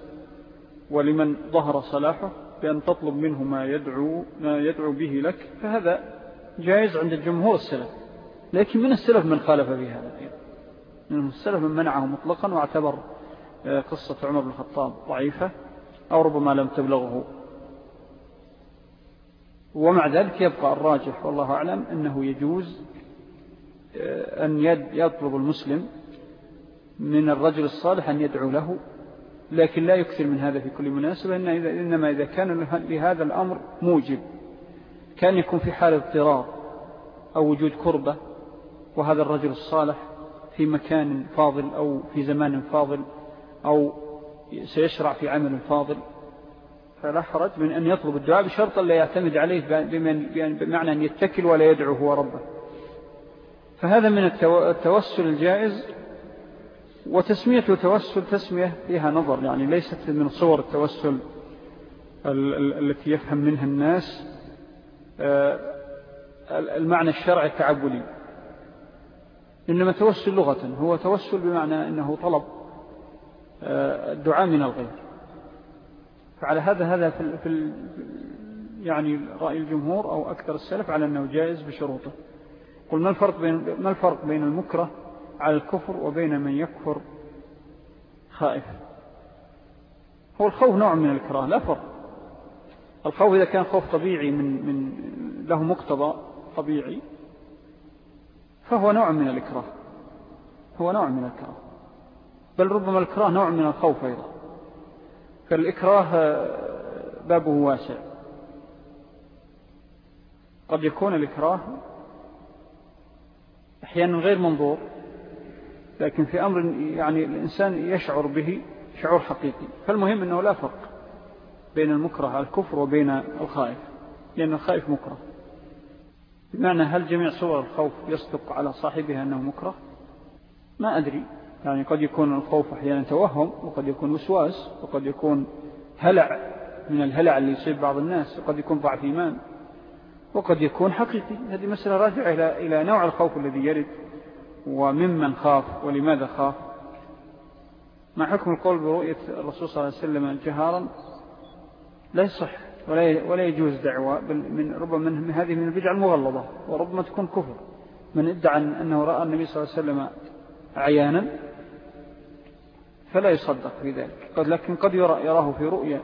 ولمن ظهر صلاحه بأن تطلب منه ما يدعو, ما يدعو به لك فهذا جائز عند الجمهور السلف. لكن من السلف من خالف في هذا من السلف من منعه مطلقا واعتبر آه، قصة عمر بن الخطاب ضعيفة أو ربما لم تبلغه. ومع ذلك يبقى الراجح والله أعلم أنه يجوز آه، أن يطلب المسلم من الرجل الصالح أن يدعو له لكن لا يكثر من هذا في كل مناسبة إنما إذا كان لهذا الأمر موجب. كان يكون في حال اضطرار أو وجود كربة وهذا الرجل الصالح في مكان فاضل أو في زمان فاضل أو سيشرع في عمل فاضل فلا حرج من أن يطلب الدعاء بشرط لا يعتمد عليه بمعنى أن يتكل ولا يدعو هو ربه. فهذا من التوسل الجائز وتسمية التوسل تسمية فيها نظر يعني ليست من صور التوسل التي يفهم منها الناس آه، المعنى الشرعي التعبدي. إنما توسل لغة هو توسل بمعنى أنه طلب آه، الدعاء من الغير. فعلى هذا هذا في يعني رأي الجمهور أو أكثر السلف على أنه جائز بشروطه. قل ما الفرق بين, ما الفرق بين المكره على الكفر وبين من يكفر خائف. هو الخوف نوع من الكراه لا فرق. الخوف إذا كان خوف طبيعي من, من له مقتضى طبيعي فهو نوع من الإكراه هو نوع من الكراه بل ربما الكراه نوع من الخوف أيضا. فالإكراه بابه واسع. قد يكون الإكراه أحيانا غير منظور. لكن في أمر يعني الإنسان يشعر به شعور حقيقي. فالمهم أنه لا فرق بين المكره الكفر وبين الخائف لأن الخائف مكره. بمعنى هل جميع صور الخوف يصدق على صاحبها أنه مكره؟ ما أدري. يعني قد يكون الخوف أحيانا توهم وقد يكون وسواس وقد يكون هلع من الهلع اللي يصيب بعض الناس وقد يكون ضعف إيمان وقد يكون حقيقي. هذه مسألة راجعة إلى, إلى نوع الخوف الذي يرد. وممن خاف ولماذا خاف؟ ما حكم القول برؤية الرسول صلى الله عليه وسلم جهارا لا يصح ولا يجوز دعوة بل من ربما من هذه من البدع المغلظة وربما تكون كفر. من ادعى أنه رأى النبي صلى الله عليه وسلم عيانا فلا يصدق في ذلك. قد لكن قد يرى يراه في رؤيا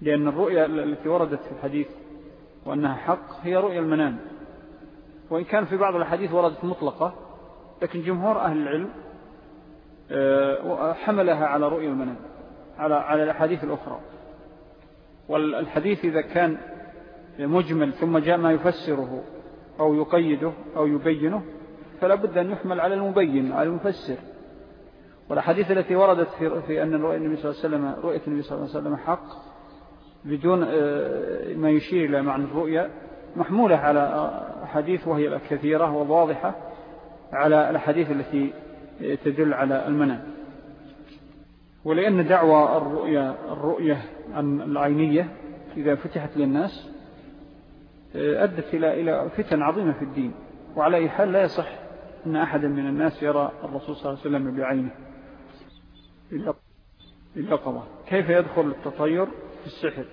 لأن الرؤيا التي وردت في الحديث وأنها حق هي رؤيا المنام. وإن كان في بعض الحديث وردت مطلقة لكن جمهور أهل العلم آه، حملها على رؤيا المنام على على الأحاديث الأخرى. والحديث إذا كان مجمل ثم جاء ما يفسره أو يقيده أو يبينه فلا بد أن يحمل على المبين على المفسر. والحديث التي وردت في, في أن رؤية النبي صلى الله عليه وسلم رؤية النبي صلى الله عليه وسلم حق بدون آه، ما يشير إلى معنى الرؤيا محمولة على حديث وهي الكثيرة والواضحة على الحديث التي تدل على المنام ولأن دعوة الرؤية, الرؤية العينية إذا فتحت للناس آه، أدت إلى فتن عظيمة في الدين. وعلى أي حال لا يصح أن أحدا من الناس يرى الرسول صلى الله عليه وسلم بعينه. اليقظة كيف يدخل التطير في السحر؟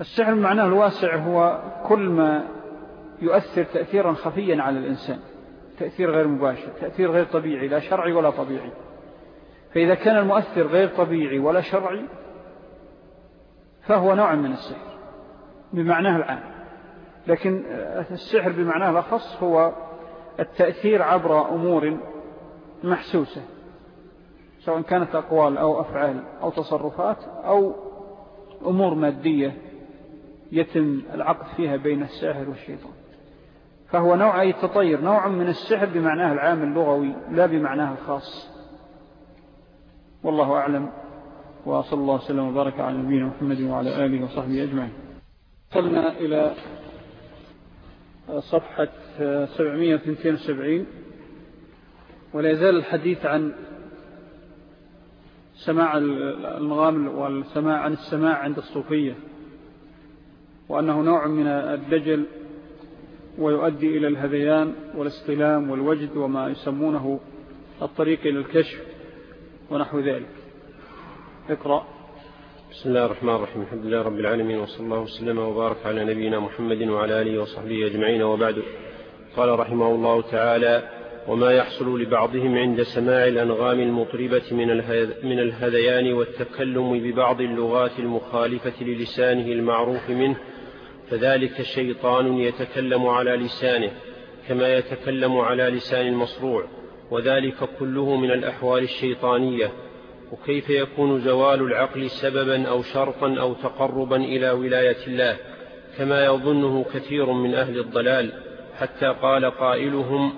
السحر معناه الواسع هو كل ما يؤثر تأثيرا خفيا على الإنسان. تأثير غير مباشر تأثير غير طبيعي لا شرعي ولا طبيعي. فإذا كان المؤثر غير طبيعي ولا شرعي فهو نوع من السحر بمعناه العام. لكن السحر بمعناه الأخص هو التأثير عبر أمور محسوسة سواء كانت أقوال أو أفعال أو تصرفات أو أمور مادية يتم العقد فيها بين الساحر والشيطان. فهو نوع أي تطير نوع من السحر بمعناه العام اللغوي لا بمعناه الخاص. والله أعلم. وصلى الله وسلم وبارك على نبينا محمد وعلى آله وصحبه أجمعين. وصلنا إلى صفحة 772 ولا يزال الحديث عن سماع المغامل والسماع عن السماع عند الصوفية وأنه نوع من الدجل ويؤدي إلى الهذيان والاستلام والوجد وما يسمونه الطريق إلى الكشف ونحو ذلك. اقرأ. بسم الله الرحمن الرحيم. الحمد لله رب العالمين وصلى الله وسلم وبارك على نبينا محمد وعلى آله وصحبه أجمعين وبعد. قال رحمه الله تعالى وما يحصل لبعضهم عند سماع الأنغام المطربة من الهذيان والتكلم ببعض اللغات المخالفة للسانه المعروف منه فذلك شيطان يتكلم على لسانه كما يتكلم على لسان المصروع وذلك كله من الأحوال الشيطانية. وكيف يكون زوال العقل سببا أو شرطا أو تقربا إلى ولاية الله؟ كما يظنه كثير من أهل الضلال حتى قال قائلهم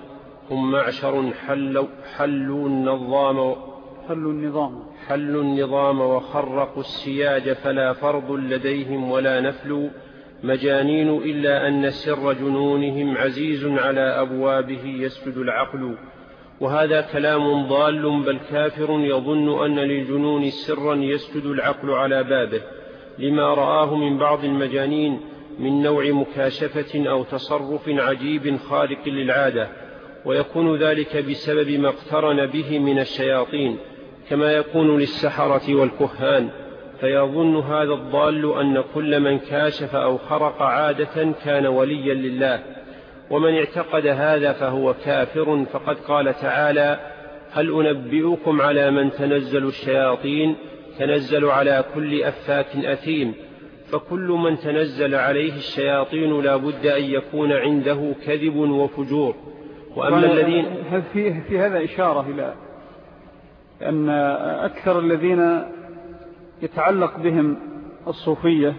هم معشر حلوا, حلوا النظام حلوا النظام. حلوا النظام وخرقوا السياج فلا فرض لديهم ولا نفل مجانين إلا أن سر جنونهم عزيز على أبوابه يسجد العقل. وهذا كلام ضال بل كافر يظن أن للجنون سرا يسجد العقل على بابه لما رآه من بعض المجانين من نوع مكاشفة أو تصرف عجيب خارق للعادة ويكون ذلك بسبب ما اقترن به من الشياطين كما يكون للسحرة والكهان. فيظن هذا الضال أن كل من كاشف أو خرق عادة كان وليا لله ومن اعتقد هذا فهو كافر فقد قال تعالى هل أنبئكم على من تنزل الشياطين؟ تنزل على كل أفاك أثيم. فكل من تنزل عليه الشياطين لا بد أن يكون عنده كذب وفجور. وأما الذين في, في هذا إشارة إلى أن أكثر الذين يتعلق بهم الصوفية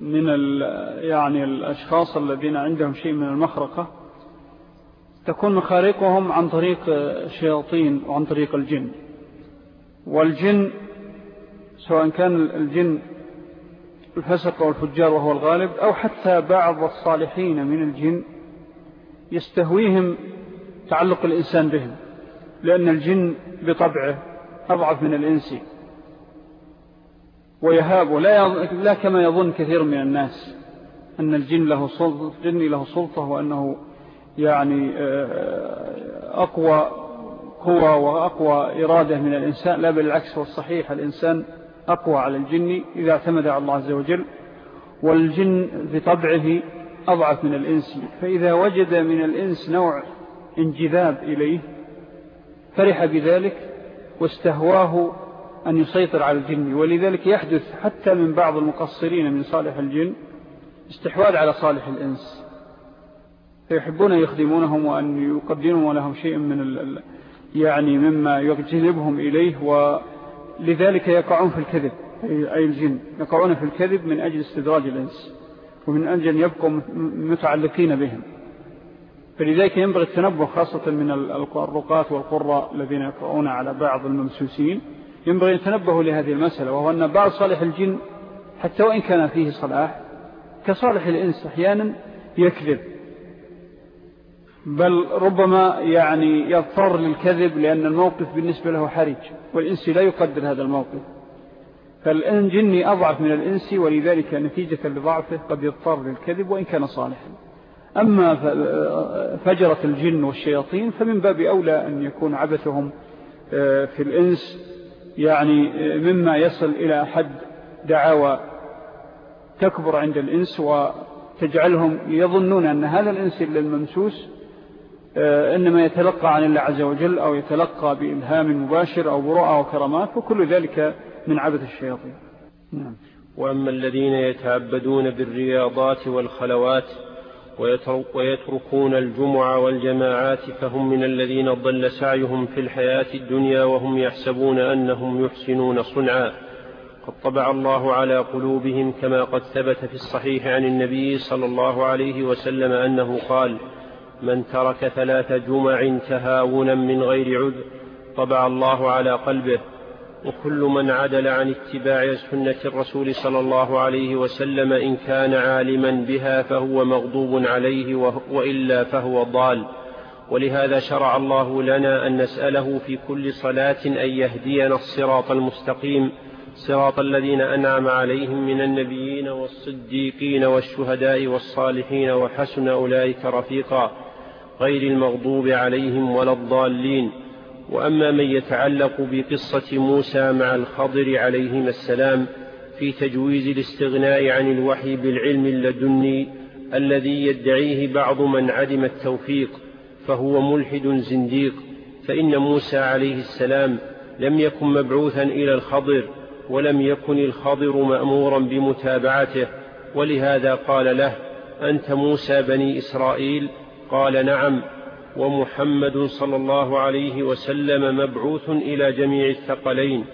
من يعني الأشخاص الذين عندهم شيء من المخرقة تكون مخارقهم عن طريق الشياطين وعن طريق الجن. والجن سواء كان الجن الفسق والفجار وهو الغالب أو حتى بعض الصالحين من الجن يستهويهم تعلق الإنسان بهم لأن الجن بطبعه أضعف من الإنس. ويهابه لا, لا كما يظن كثير من الناس أن الجن له سلطة, الجن له سلطة وأنه يعني آه، أقوى قوة وأقوى إرادة من الإنسان لا بالعكس والصحيح الإنسان أقوى على الجن إذا اعتمد على الله عز وجل والجن بطبعه أضعف من الإنس. فإذا وجد من الإنس نوع انجذاب إليه فرح بذلك واستهواه أن يسيطر على الجن ولذلك يحدث حتى من بعض المقصرين من صالح الجن استحواذ على صالح الإنس. فيحبون يخدمونهم وأن يقدموا لهم شيء من يعني مما يجذبهم إليه ولذلك يقعون في الكذب أي الجن يقعون في الكذب من أجل استدراج الإنس ومن أجل أن يبقوا متعلقين بهم. فلذلك ينبغي التنبه خاصة من الرقات والقراء الذين يقرؤون على بعض الممسوسين ينبغي أن تنبهوا لهذه المسألة وهو أن بعض صالح الجن حتى وإن كان فيه صلاح كصالح الإنس أحيانا يكذب. بل ربما يعني يضطر للكذب لأن الموقف بالنسبة له حرج والإنس لا يقدر هذا الموقف. فالجني أضعف من الإنس ولذلك نتيجة لضعفه قد يضطر للكذب وإن كان صالحا. أما فجرة الجن والشياطين فمن باب أولى أن يكون عبثهم آه، في الإنس يعني مما يصل إلى حد دعاوى تكبر عند الإنس وتجعلهم يظنون أن هذا الإنس الممسوس آه، إنما يتلقى عن الله عز وجل أو يتلقى بإلهام مباشر أو برؤى وكرامات وكل ذلك من عبث الشياطين. نعم. وأما الذين يتعبدون بالرياضات والخلوات ويتركون الجمع والجماعات فهم من الذين ضل سعيهم في الحياة الدنيا وهم يحسبون أنهم يحسنون صنعا. قد طبع الله على قلوبهم كما قد ثبت في الصحيح عن النبي صلى الله عليه وسلم أنه قال من ترك ثلاث جمع تهاونا من غير عذر طبع الله على قلبه. وكل من عدل عن اتباع سنة الرسول صلى الله عليه وسلم إن كان عالما بها فهو مغضوب عليه وإلا فهو ضال. ولهذا شرع الله لنا أن نسأله في كل صلاة أن يهدينا الصراط المستقيم صراط الذين أنعم عليهم من النبيين والصديقين والشهداء والصالحين وحسن أولئك رفيقا غير المغضوب عليهم ولا الضالين. وأما من يتعلق بقصة موسى مع الخضر عليهما السلام في تجويز الاستغناء عن الوحي بالعلم اللدني الذي يدعيه بعض من عدم التوفيق فهو ملحد زنديق فإن موسى عليه السلام لم يكن مبعوثا إلى الخضر ولم يكن الخضر مأمورا بمتابعته ولهذا قال له أنت موسى بني إسرائيل؟ قال نعم. ومحمد صلى الله عليه وسلم مبعوث إلى جميع الثقلين.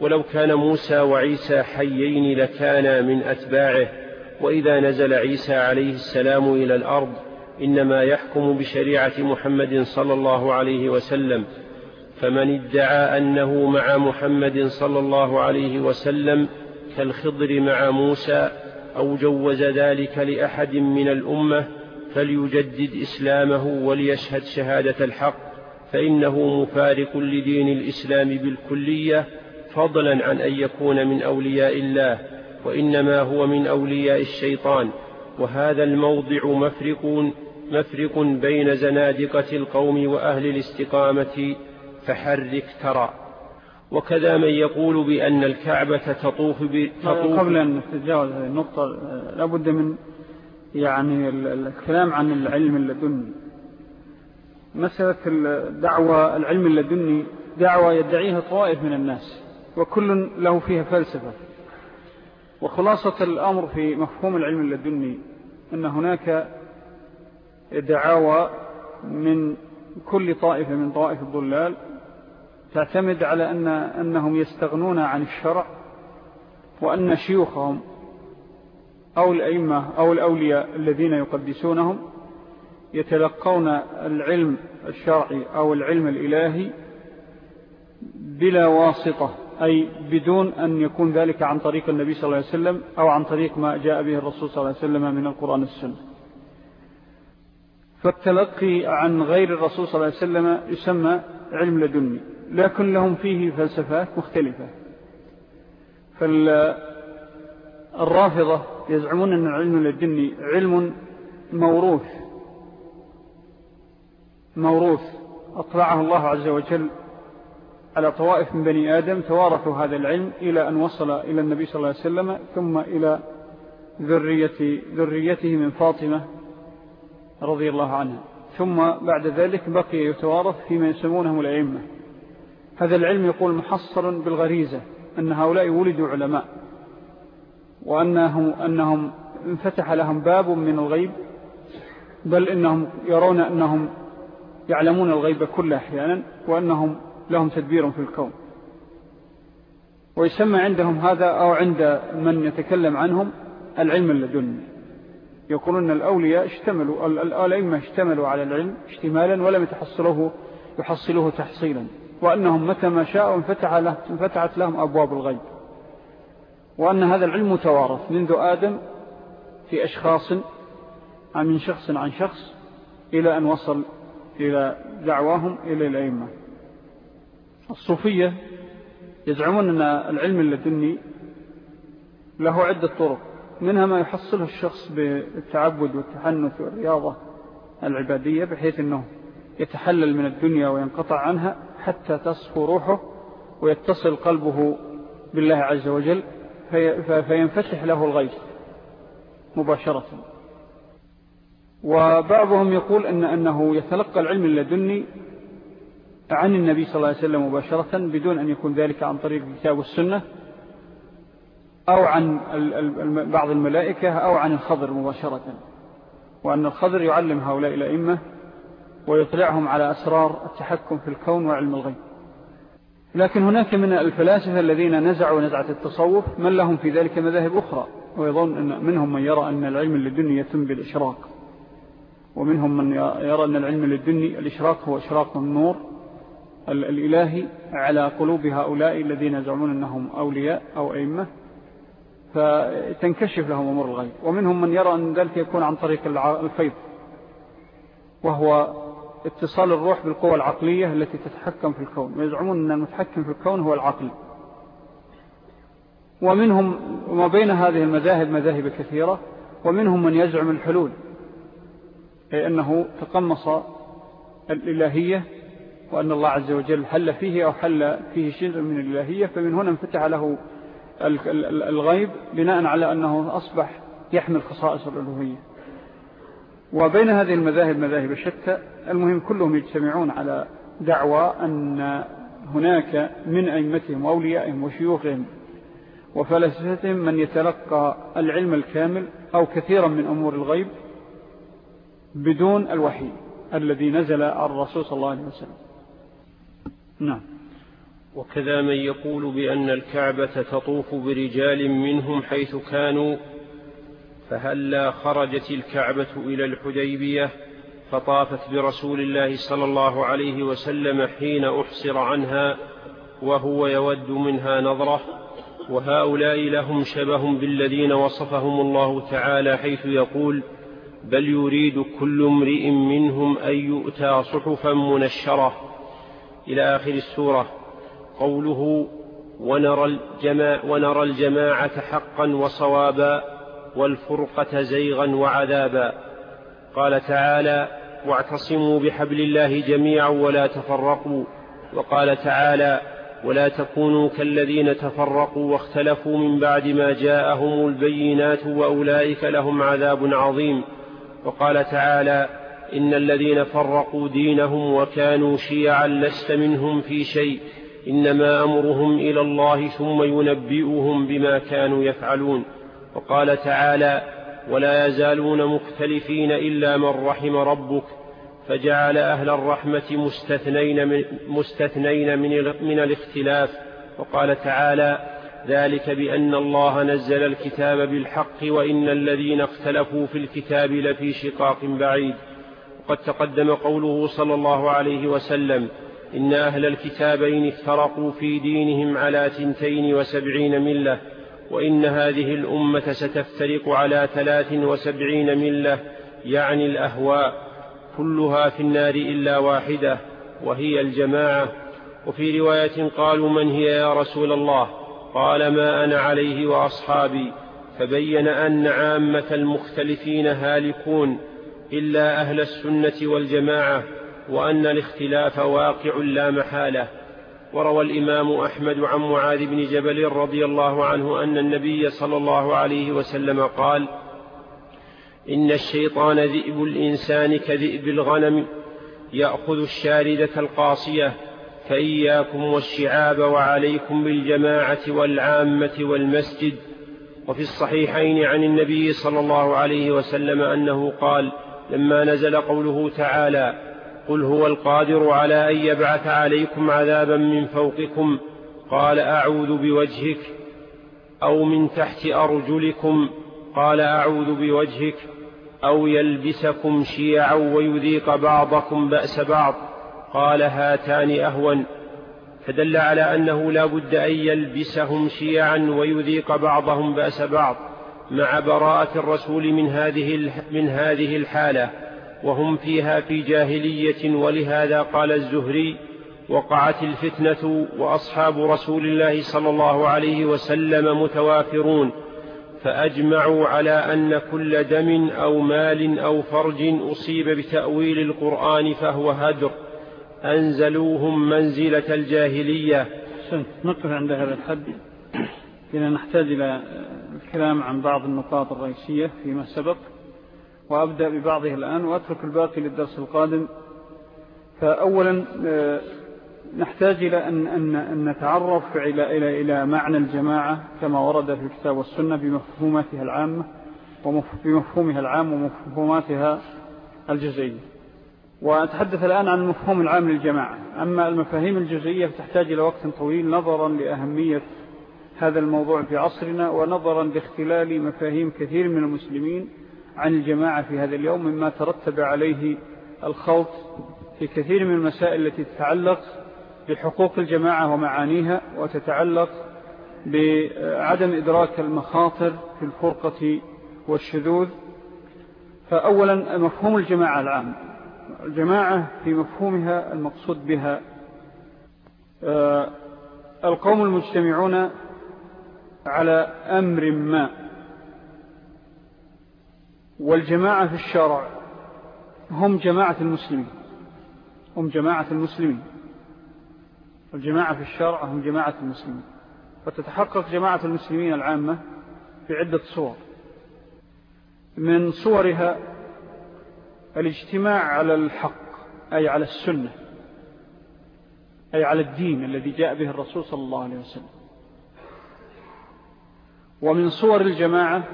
ولو كان موسى وعيسى حيين لكانا من أتباعه. وإذا نزل عيسى عليه السلام إلى الأرض إنما يحكم بشريعة محمد صلى الله عليه وسلم. فمن ادعى أنه مع محمد صلى الله عليه وسلم كالخضر مع موسى أو جوز ذلك لأحد من الأمة فليجدد إسلامه وليشهد شهادة الحق فإنه مفارق لدين الإسلام بالكلية فضلا عن أن يكون من أولياء الله وإنما هو من أولياء الشيطان. وهذا الموضع مفرق مفرق بين زنادقة القوم وأهل الاستقامة فحرك ترى. وكذا من يقول بأن الكعبة تطوف, تطوف قبل أن نتجاوز هذه النقطة لابد من يعني الكلام عن العلم اللدني. مسألة الدعوة العلم اللدني دعوة يدعيها طوائف من الناس وكل له فيها فلسفة. وخلاصة الأمر في مفهوم العلم اللدني أن هناك دعاوى من كل طائفة من طائف الضلال تعتمد على أن أنهم يستغنون عن الشرع وأن شيوخهم أو الأئمة أو الأولياء الذين يقدسونهم يتلقون العلم الشرعي أو العلم الإلهي بلا واسطة أي بدون أن يكون ذلك عن طريق النبي صلى الله عليه وسلم أو عن طريق ما جاء به الرسول صلى الله عليه وسلم من القرآن السنة فالتلقي عن غير الرسول صلى الله عليه وسلم يسمى علم لدني لكن لهم فيه فلسفات مختلفة. فالرافضة يزعمون أن العلم اللدني علم موروث. موروث. أطلعه الله عز وجل على طوائف من بني آدم توارثوا هذا العلم إلى أن وصل إلى النبي صلى الله عليه وسلم ثم إلى ذرية ذريته من فاطمة رضي الله عنها. ثم بعد ذلك بقي يتوارث فيما يسمونهم الأئمة. هذا العلم يقول محصر بالغريزة أن هؤلاء ولدوا علماء. وأنهم أنهم انفتح لهم باب من الغيب بل إنهم يرون أنهم يعلمون الغيب كله أحيانا وأنهم لهم تدبير في الكون. ويسمى عندهم هذا أو عند من يتكلم عنهم العلم اللدني يقولون الأولياء اشتملوا الأئمة اشتملوا على العلم اشتمالا ولم يتحصلوه يحصلوه تحصيلا. وأنهم متى ما شاءوا انفتحت لهم أبواب الغيب. وأن هذا العلم متوارث منذ آدم في أشخاص من شخص عن شخص إلى أن وصل إلى دعواهم إلى الأئمة. الصوفية يزعمون أن العلم اللدني له عدة طرق منها ما يحصله الشخص بالتعبد والتحنث والرياضة العبادية بحيث أنه يتحلل من الدنيا وينقطع عنها حتى تصفو روحه ويتصل قلبه بالله عز وجل. فينفتح له الغيب مباشرة. وبعضهم يقول أن أنه يتلقى العلم اللدني عن النبي صلى الله عليه وسلم مباشرة بدون أن يكون ذلك عن طريق الكتاب والسنة أو عن بعض الملائكة أو عن الخضر مباشرة. وأن الخضر يعلم هؤلاء الأئمة ويطلعهم على أسرار التحكم في الكون وعلم الغيب. لكن هناك من الفلاسفة الذين نزعوا نزعة التصوف من لهم في ذلك مذاهب أخرى ويظن أن منهم من يرى أن العلم للدنيا يتم بالإشراق ومنهم من يرى أن العلم للدنيا الإشراق هو إشراق النور الإلهي على قلوب هؤلاء الذين يزعمون أنهم أولياء أو أئمة فتنكشف لهم أمور الغيب. ومنهم من يرى أن ذلك يكون عن طريق الفيض وهو اتصال الروح بالقوة العقلية التي تتحكم في الكون. ويزعمون أن المتحكم في الكون هو العقل. ومنهم وما بين هذه المذاهب مذاهب كثيرة ومنهم من يزعم الحلول أي أنه تقمص الإلهية وأن الله عز وجل حل فيه أو حل فيه شيء من الإلهية فمن هنا انفتح له الغيب بناء على أنه أصبح يحمل خصائص الألوهية. وبين هذه المذاهب مذاهب شتى المهم كلهم يجتمعون على دعوى أن هناك من أئمتهم وأوليائهم وشيوخهم وفلسفتهم من يتلقى العلم الكامل أو كثيرا من أمور الغيب بدون الوحي الذي نزل الرسول صلى الله عليه وسلم. نعم. وكذا من يقول بأن الكعبة تطوف برجال منهم حيث كانوا فهلا خرجت الكعبة إلى الحديبية فطافت برسول الله صلى الله عليه وسلم حين أحصر عنها وهو يود منها نظرة وهؤلاء لهم شبه بالذين وصفهم الله تعالى حيث يقول بل يريد كل امرئ منهم أن يؤتى صحفا منشرة. إلى آخر السورة. قوله ونرى, ونرى الجماعة حقا وصوابا والفرقة زيغا وعذابا. قال تعالى واعتصموا بحبل الله جميعا ولا تفرقوا. وقال تعالى ولا تكونوا كالذين تفرقوا واختلفوا من بعد ما جاءهم البينات وأولئك لهم عذاب عظيم. وقال تعالى إن الذين فرقوا دينهم وكانوا شيعا لست منهم في شيء إنما أمرهم إلى الله ثم ينبئهم بما كانوا يفعلون. وقال تعالى ولا يزالون مختلفين إلا من رحم ربك فجعل أهل الرحمة مستثنين من, مستثنين من, من الاختلاف وقال تعالى ذلك بأن الله نزل الكتاب بالحق وإن الذين اختلفوا في الكتاب لفي شقاق بعيد وقد تقدم قوله صلى الله عليه وسلم إن أهل الكتابين افترقوا في دينهم على تنتين وسبعين ملة وإن هذه الأمة ستفترق على ثلاث وسبعين ملة يعني الأهواء كلها في النار إلا واحدة وهي الجماعة. وفي رواية قالوا من هي يا رسول الله؟ قال ما أنا عليه وأصحابي. فبين أن عامة المختلفين هالكون إلا أهل السنة والجماعة وأن الاختلاف واقع لا محالة. وروى الإمام أحمد عن معاذ بن جبل رضي الله عنه أن النبي صلى الله عليه وسلم قال إن الشيطان ذئب الإنسان كذئب الغنم يأخذ الشاردة القاصية فإياكم والشعاب وعليكم بالجماعة والعامة والمسجد. وفي الصحيحين عن النبي صلى الله عليه وسلم أنه قال لما نزل قوله تعالى قل هو القادر على أن يبعث عليكم عذابا من فوقكم. قال أعوذ بوجهك أو من تحت أرجلكم. قال أعوذ بوجهك أو يلبسكم شيعا ويذيق بعضكم بأس بعض. قال هاتان أهون. فدل على أنه لا بد أن يلبسهم شيعا ويذيق بعضهم بأس بعض مع براءة الرسول من هذه من هذه الحالة. وهم فيها في جاهلية ولهذا قال الزهري وقعت الفتنة وأصحاب رسول الله صلى الله عليه وسلم متوافرون فأجمعوا على أن كل دم أو مال أو فرج أصيب بتأويل القرآن فهو هدر. أنزلوهم منزلة الجاهلية. نقف عند هذا الحد؟ لأننا نحتاج إلى الكلام عن بعض النقاط الرئيسية فيما سبق. وأبدأ ببعضها الآن وأترك الباقي للدرس القادم. فأولا آه، نحتاج إلى أن, أن, أن نتعرف إلى, إلى, معنى الجماعة كما ورد في الكتاب والسنة بمفهوماتها العامة وبمفهومها العام ومفهوماتها الجزئية. وأتحدث الآن عن المفهوم العام للجماعة. أما المفاهيم الجزئية فتحتاج إلى وقت طويل نظرا لأهمية هذا الموضوع في عصرنا ونظرا لاختلال مفاهيم كثير من المسلمين عن الجماعة في هذا اليوم مما ترتب عليه الخوض في كثير من المسائل التي تتعلق بحقوق الجماعة ومعانيها وتتعلق بعدم إدراك المخاطر في الفرقة والشذوذ. فأولا مفهوم الجماعة العام. الجماعة في مفهومها المقصود بها آه، القوم المجتمعون على أمر ما. والجماعة في الشرع هم جماعة المسلمين. هم جماعة المسلمين. الجماعة في الشرع هم جماعة المسلمين. وتتحقق جماعة المسلمين العامة في عدة صور. من صورها الاجتماع على الحق أي على السنة أي على الدين الذي جاء به الرسول صلى الله عليه وسلم. ومن صور الجماعة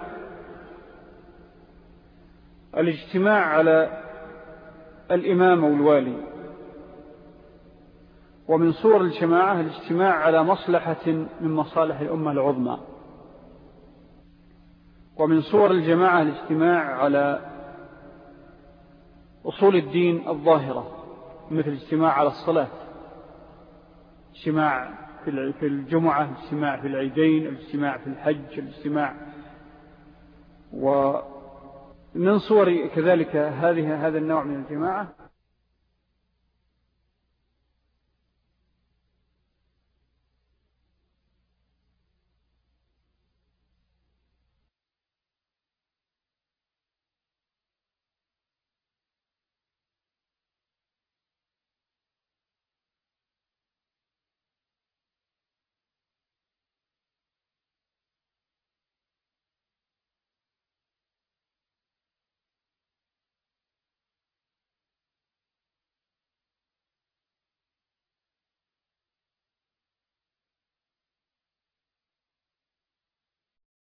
الاجتماع على الإمام والوالي. ومن صور الجماعة الاجتماع على مصلحة من مصالح الأمة العظمى. ومن صور الجماعة الاجتماع على أصول الدين الظاهرة مثل الاجتماع على الصلاة اجتماع في الجمعة الاجتماع في العيدين الاجتماع في الحج الاجتماع ومن صور كذلك هذه هذا النوع من الجماعة.